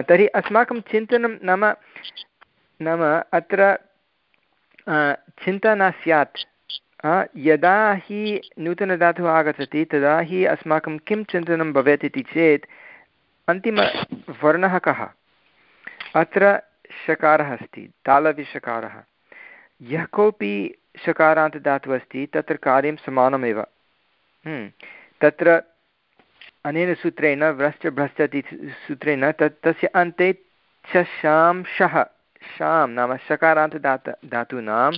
तर्हि अस्माकं चिन्तनं नाम नाम अत्र चिन्ता न स्यात्। यदा हि नूतनधातुः आगच्छति तदा हि अस्माकं किं चिन्तनं भवेत् इति चेत् अन्तिमवर्णः कः? अत्र शकारः अस्ति तालविशकारः यः कोऽपि शकारान्तदातुः अस्ति तत्र कार्यं समानमेव। हम्म, तत्र अनेन सूत्रेण व्रश्च भ्रश्च इति सूत्रेण तत् तस्य अन्ते च शां शः। शां नाम शकारान्तदात धातूनां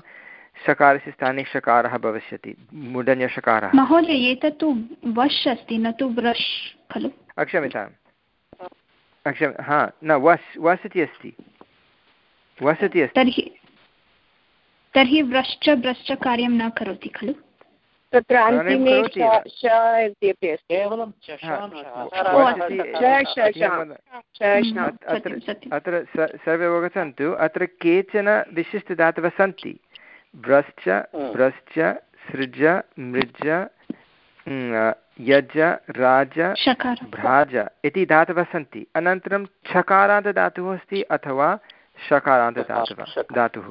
शकारस्य स्थाने शकारः भविष्यति मूर्धन्यशकारः महोदय एतत् तु वश् अस्ति न तु व्रश् खलु? क्षम्यताम् क्षम हा न वस् वस् इति अस्ति। वस् इति अस्ति। तर्हि तर्हि व्रश्च भ्रश्च कार्यं न करोति खलु? तत्र अन्तिमे अत्र सर्वे अवगच्छन्तु अत्र केचन विशिष्टदातवः सन्ति। व्रश्च व्रश्च सृज मृज यज राज भ्राज इति धातवः सन्ति। अनन्तरं छकारान्तदातुः अस्ति अथवा शकारान्तदातुः धातुः।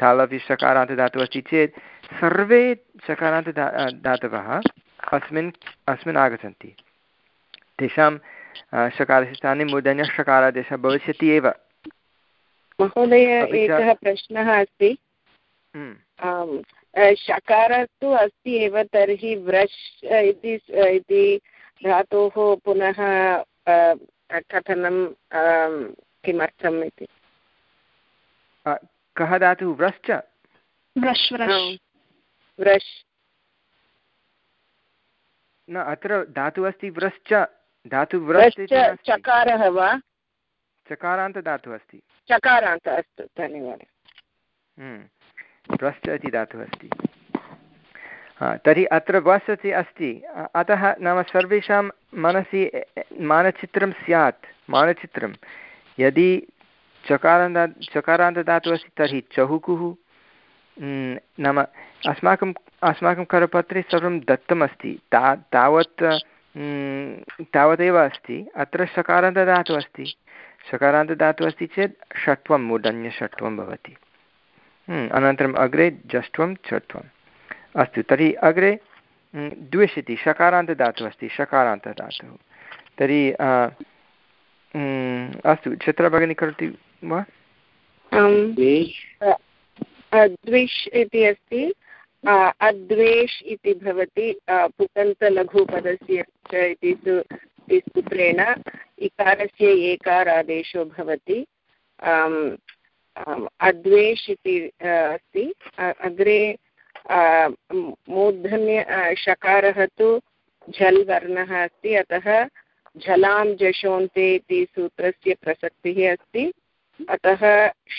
तालपि शकारान्तदातुः अस्ति चेत् सर्वे शकारान्त धातवः अस्मिन् अस्मिन् आगच्छन्ति। तेषां शकारस्य स्थाने मूर्धन्यः शकारादेशः भविष्यति एव। महोदय एकः प्रश्नः अस्ति। हम्म। शकारः तु अस्ति एव तर्हि व्रश् इति धातोः पुनः कथनं किमर्थम् इति? कः धातुः? व्रश्च? व्रश् न अत्र धातुः अस्ति व्रश्च। धातु व्रश्च चकारः वा? चकारान्तदातुः अस्ति। चकारान्त अस्तु धन्यवादः। व्रश्च इति धातुः अस्ति। तर्हि अत्र वस् अस्ति। अतः नाम सर्वेषां मनसि, मानचित्रं स्यात्, मानचित्रं। यदि चकारान्त चकारान्तदातुः अस्ति, तर्हि चहुकुः नाम अस्माकं अस्माकं करपत्रे सर्वं दत्तमस्ति। ता, तावत् तावदेव अस्ति। अत्र सकारान्तदातुः अस्ति। सकारान्तदातुः अस्ति चेत् षट्वं, मूर्धन्यषट्वं भवति। अनन्तरम् अग्रे जष्ट्वं चट्वम् अस्तु तर्हि अग्रे हम्म, द्विषति शकारान्तदातुः अस्ति शकारान्तदातुः तर्हि हम्म, अस्तु चित्रभगिनी करोति वा? द्विष् इति अस्ति। अद्वेष् इति भवति पुटन्तलघुपदस्य च इति सूत्रेण इकारस्य एकारादेशो भवति। अद्वेष् इति अस्ति। अग्रे मूर्धन्य शकारः तु झल् वर्णः अस्ति, अतः झलां जशोन्ते इति सूत्रस्य प्रसक्तिः अस्ति। अतः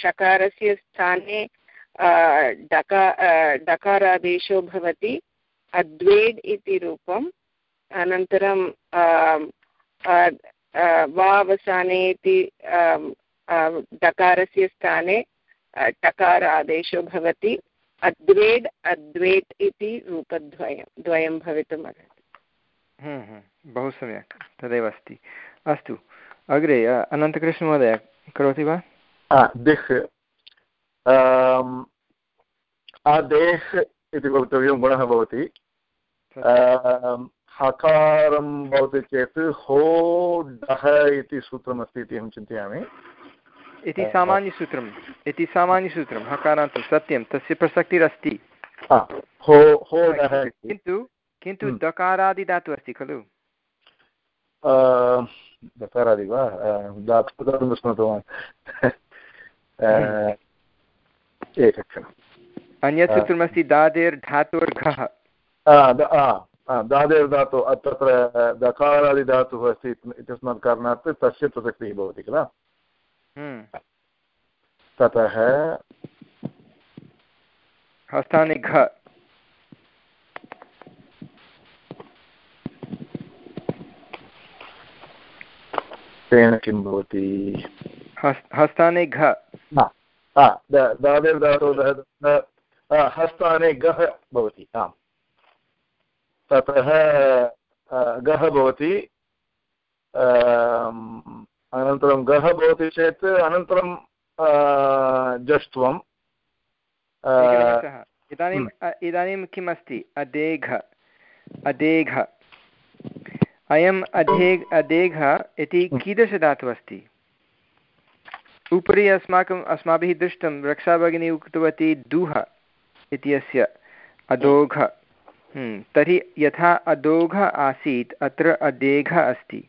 शकारस्य स्थाने डका डकारादेशो भवति, अद्वेड् इति रूपम्। अनन्तरं वावसाने इति डकारस्य स्थाने टकार आदेशो भवति अद्वेड् अद्वेट् इति रूपद्वयं द्वयं भवितुम् अर्हति। हम्म, हम्म, बहु सम्यक् तदेव अस्ति। अस्तु अग्रे अनन्तकृष्णमहोदय करोति वा? दिह् आदेः इति वक्तव्यं गुणः भवति। हकारं भवति चेत् हो डः इति सूत्रमस्ति इति अहं चिन्तयामि। इति सामान्यसूत्रम् इति सामान्यसूत्रं हकारान्तं सत्यं तस्य प्रसक्तिरस्ति। हो हो किन्तु किन्तु हम्म। दकारादिधातु अस्ति खलु। दकारादि वा? हम्म। एकक्षणम्। अन्यत् सूत्रमस्ति दादेर्धातुर्घः। दादेर्धातु तत्र दकारादिधातुः अस्ति इत्यस्मात् कारणात् तस्य प्रसक्तिः भवति किल। ततः हस्तानि घ। तेन किं भवति? हस्तानि घ। हस्ताने गः भवति आम्। ततः गः भवति अनन्तरं गः भवति चेत् अनन्तरं जष्ट्वम् इदानीम् हम्म। इदानीं किम् अस्ति अदेघ अदेघ। अयम् अधे अदेघ इति हम्म। कीदृशधातुः अस्ति उपरि अस्माकम् अस्माभिः दृष्टं रक्षाभगिनी उक्तवती दुह इत्यस्य अदोघ। हम्म, तर्हि यथा अदोघ आसीत् अत्र अदेघ अस्ति।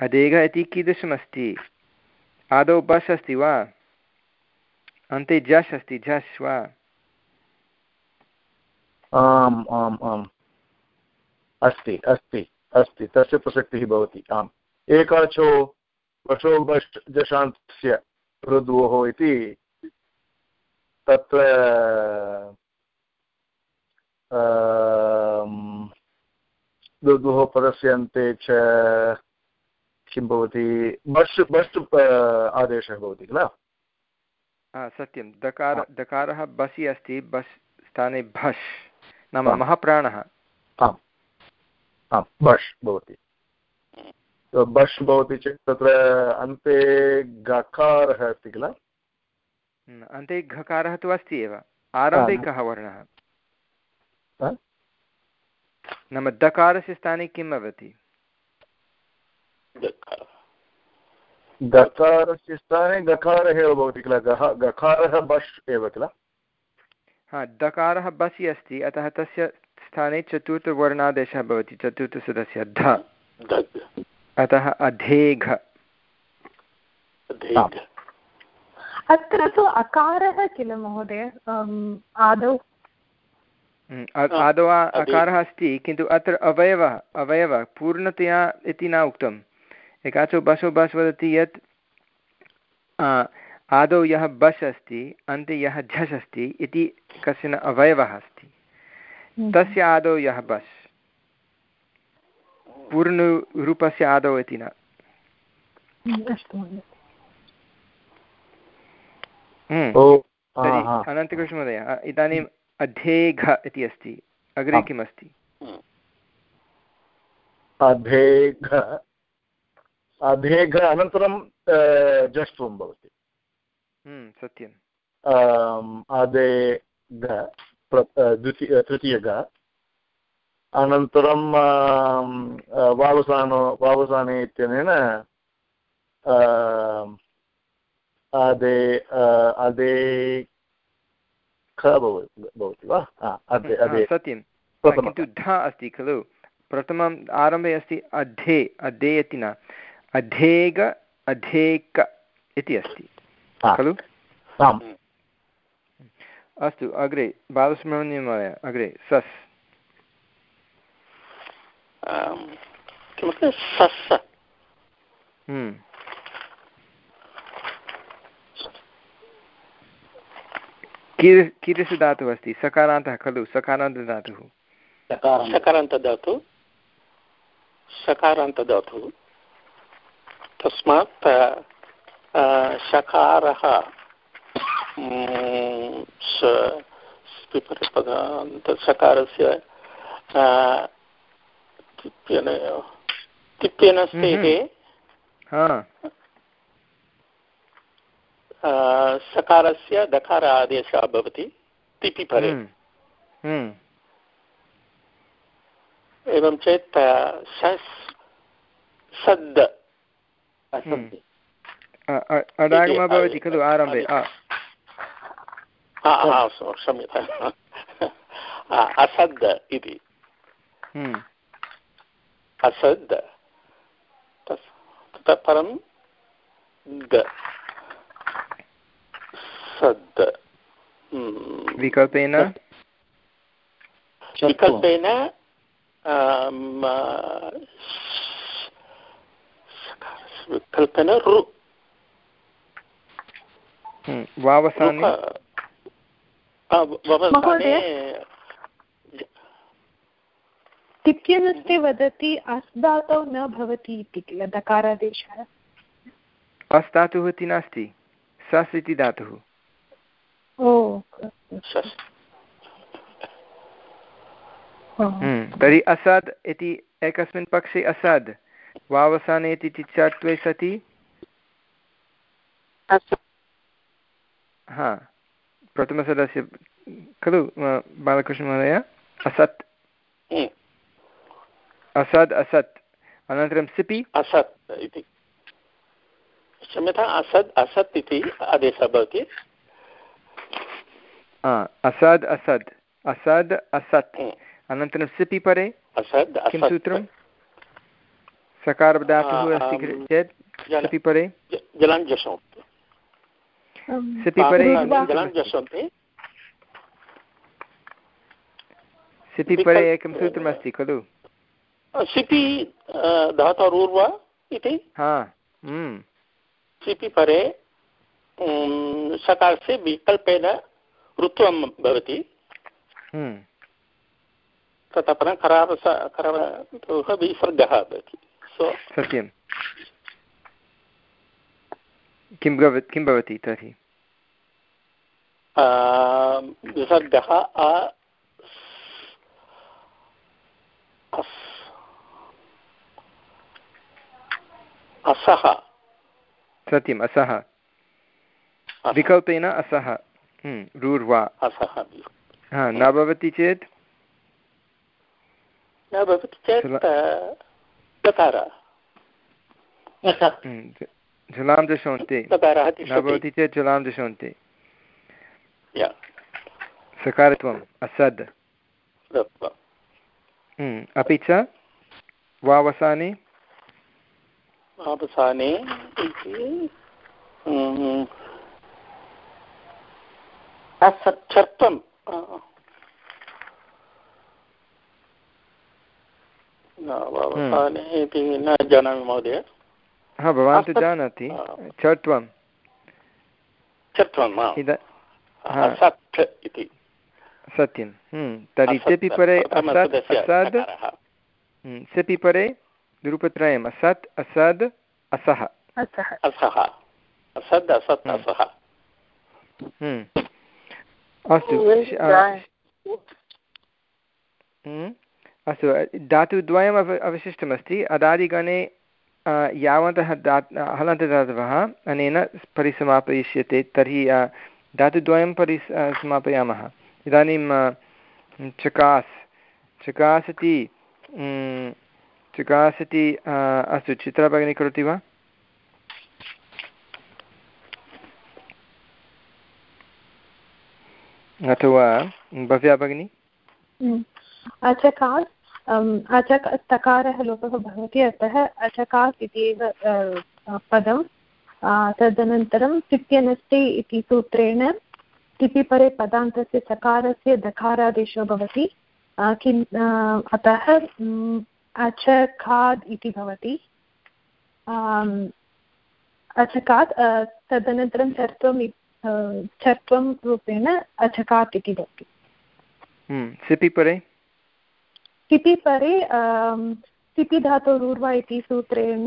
अदेघ इति कीदृशमस्ति? आदौ बस् अस्ति वा? अन्ते झस् अस्ति झस् वा? आम् आम् आम्। अस्ति अस्ति अस्ति। तस्य प्रसक्तिः भवति, आम्। एकाचो वशो बष् जशान्तस्य ऋद्वोः इति तत्र दुः पदस्य अन्ते च किं भवति? बस् बस् आदेशः भवति किल? सत्यं। दकार दकारः बसि अस्ति बस् स्थाने भस् नाम महाप्राणः। आम्। आम् बस् भवति। बस् भवति चेत् तत्र अन्ते गकारः अस्ति किल? अन्ते घकारः तु अस्ति एव। आरम्भे कः वर्णः? नाम दकारस्य स्थाने किं भवति? गकारस्य स्थाने गकारः एव भवति किल गः गकारः बश् एव किल हा दकारः बसि अस्ति अतः तस्य स्थाने चतुर्थवर्णादेशः भवति चतुर्थसदस्य ध अतः अधेघ अत्र तु अकारः किल महोदय आदौ आदौ अकारः अस्ति किन्तु अत्र अवयवः अवयवः पूर्णतया इति न उक्तम् एकाचो बसो बस् वदति यत् आदौ यः बस् अस्ति अन्ते यः झस् अस्ति इति कश्चन अवयवः अस्ति। तस्य आदौ यः बस्? पूर्णरूपस्य आदौ इति न। अनन्तकृष्णमहोदय इदानीम् अधेघ इति अस्ति। अग्रे किमस्ति? अधेघ अधेघ अनन्तरं जष्ट्वं भवति। हम्म, सत्यम्। अधे घ द्वितीय तृतीयग अनन्तरं वावसानो वावसाने इत्यनेन अदे अदे भवति वा? सत्यं किन्तु ध अस्ति खलु? प्रथमम् आरम्भे अस्ति अध्ये इति न अधेग अधेक इति अस्ति। खलु? अस्तु अग्रे बालसुब्रह्मण्यं महोदय अग्रे सस्। किमपि सस्? हम्म। कीर् कीदृशधातुः अस्ति सकारान्तः खलु सकारान्तधातुः सकारान्तधातुः सकारान्तधातुः तस्मात् शकारः सकारस्य तिप्येन स्तेः सकारस्य दकार आदेशः भवति तिपि परे। हम्म, हम्म। एवं चेत् सद् हम्म। अडागमः भवति खलु आरम्भे क्षम्यताम् असद् इति। असद्। ततः परं द सद्। विकल्पेन? विकल्पेन विकल्पेन रु वावसाने तिप्यनस्ते वदति अस् धातौ न भवति इति किल दकारादेशः अस् धातुः इति नास्ति सस् इति धातुः तर्हि असाद् इति एकस्मिन् पक्षे असाद् वावसाने इति चित्सात्वे सति हा। प्रथमसदस्य खलु बालकृष्णमहोदय? असत्। असद् असत्। अनन्तरं सिपि? असत् इति। क्षम्यता असद् असत् इति आदेशः भवति। असद् असद्। असद् असत्। अनन्तरं सिपि परे? असद् किं सूत्रं सकारधातुः अस्ति चेत्? एकं सूत्रमस्ति खलु सिपि धातोरूर्वा इति? सकारस्य विकल्पेन ऋत्वं भवति। हम्म। ततः परं करावस करावतुः विसर्गः भवति। सो सत्यं किं भव किं भवति तर्हि विसर्गः असः सत्यम् असः विकल्पेन असः रूर्वा असः हा न भवति चेत् न भवति चेत् झलां दशोन्ते न भवति चेत् झलां दशोन्ते सकारत्वम् असद्। हम्म, अपि च वावसाने। वावसाने इति छर्त्वं वावसाने इति न जानामि महोदय। हा भवान् तु जानाति। चत्वं चत्वं इति। सत्यं तर्हि सेपि परे असद् असद् सेपि परे रूपत्रयम् असत् असद् असः। असद् असत् असः। अस्तु, धातुद्वयम् अव, अवशिष्टमस्ति। अदादिगणे यावन्तः दा, हलन्तदातवः। अनेन परिसमापयिष्यते, तर्हि धातुद्वयं परि समापयामः। इदानीं चकास्। चकास् इति चकास् इति अस्तु चित्रभगिनी करोति वा? अथवा, भव्या भगिनि? अचकात् अचक तकारः लोपः भवति, अतः अचकात् इति एव पदं। तदनन्तरं तिप्यनस्ति इति सूत्रेण तिपिपरे पदान्तस्य सकारस्य दकारादेशो भवति। किम् अतः अचखाद् इति भवति। अचकात् तदनन्तरं चर्त्वं चर्त्वं रूपेण अचकात् इति भवति। सिपि परे सिपि परे सिपि धातोरूर्वा इति सूत्रेण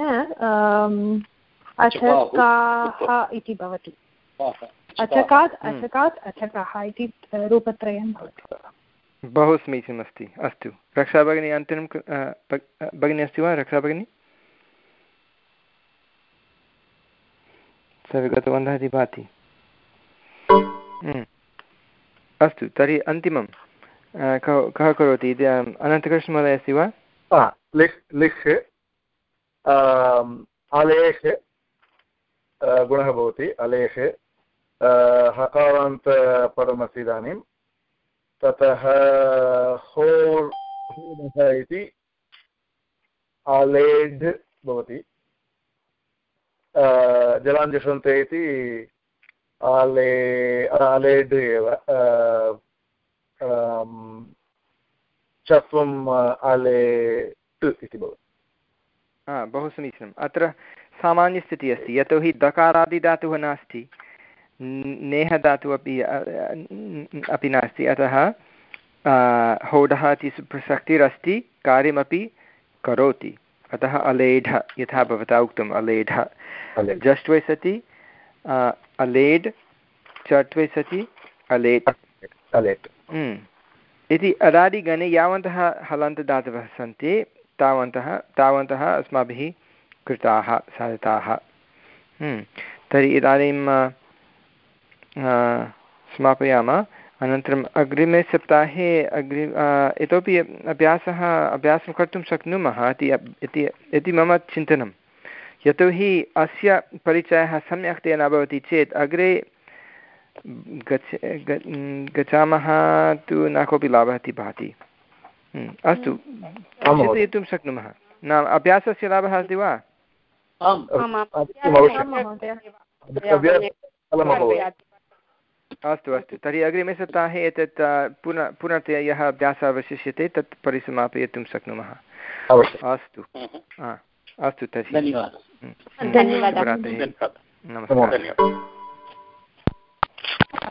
अचकाः इति भवति। अचकात् अचकात् अचकाः इति रूपत्रयं भवति। बहु समीचीनमस्ति। अस्तु। रक्षा भगिनी अन्तिमं भगिनी अस्ति वा? रक्षा भगिनी? सः गतवन्तः इति भाति हम्म। अस्तु तर्हि अन्तिमं कः करोति अनन्तकृष्णमहोदय अस्ति वा लिख् लिख् अलेः गुणः भवति अलेः हकारान्तपदमस्ति इदानीं ततः होर् इति अलेढ् भवति जलाञ्जसन्ते इति आले आलेड् एव चत्वम् आले इति भवति। बहु समीचीनम्। अत्र सामान्यस्थितिः अस्ति। यतोहि दकारादिधातुः नास्ति नेह धातुः अपि अपि नास्ति। अतः होडः इति प्रसक्तिरस्ति कार्यमपि करोति। अतः अलेढ यथा भवता उक्तम् अलेढ। जष्ट्वे सति अलेड् चट्वे सति अलेट् अलेट्। इति अदादिगणे यावन्तः हलन्तदातवः सन्ति, तावन्तः तावन्तः अस्माभिः कृताः, साधिताः। हम्म। तर्हि इदानीं समापयामः। अनन्तरम् अग्रिमे सप्ताहे अग्रि इतोपि अभ्यासः, अभ्यासं कर्तुं शक्नुमः इति इति मम चिन्तनं। यतोहि अस्य परिचयः सम्यक्तया न भवति चेत् अग्रे गच्छ गच्छामः तु न कोऽपि लाभः इति भाति हम्म, अस्तु। चिन्तयितुं शक्नुमः। न अभ्यासस्य लाभः अस्ति वा? अस्तु अस्तु तर्हि अग्रिमे सप्ताहे एतत् पुनः पुनर्तया यः अभ्यासः अवशिष्यते तत् परिसमापयितुं शक्नुमः। अस्तु। अस्तु तर्हि। धन्यवादः। धन्यवादः। नमस्कारः।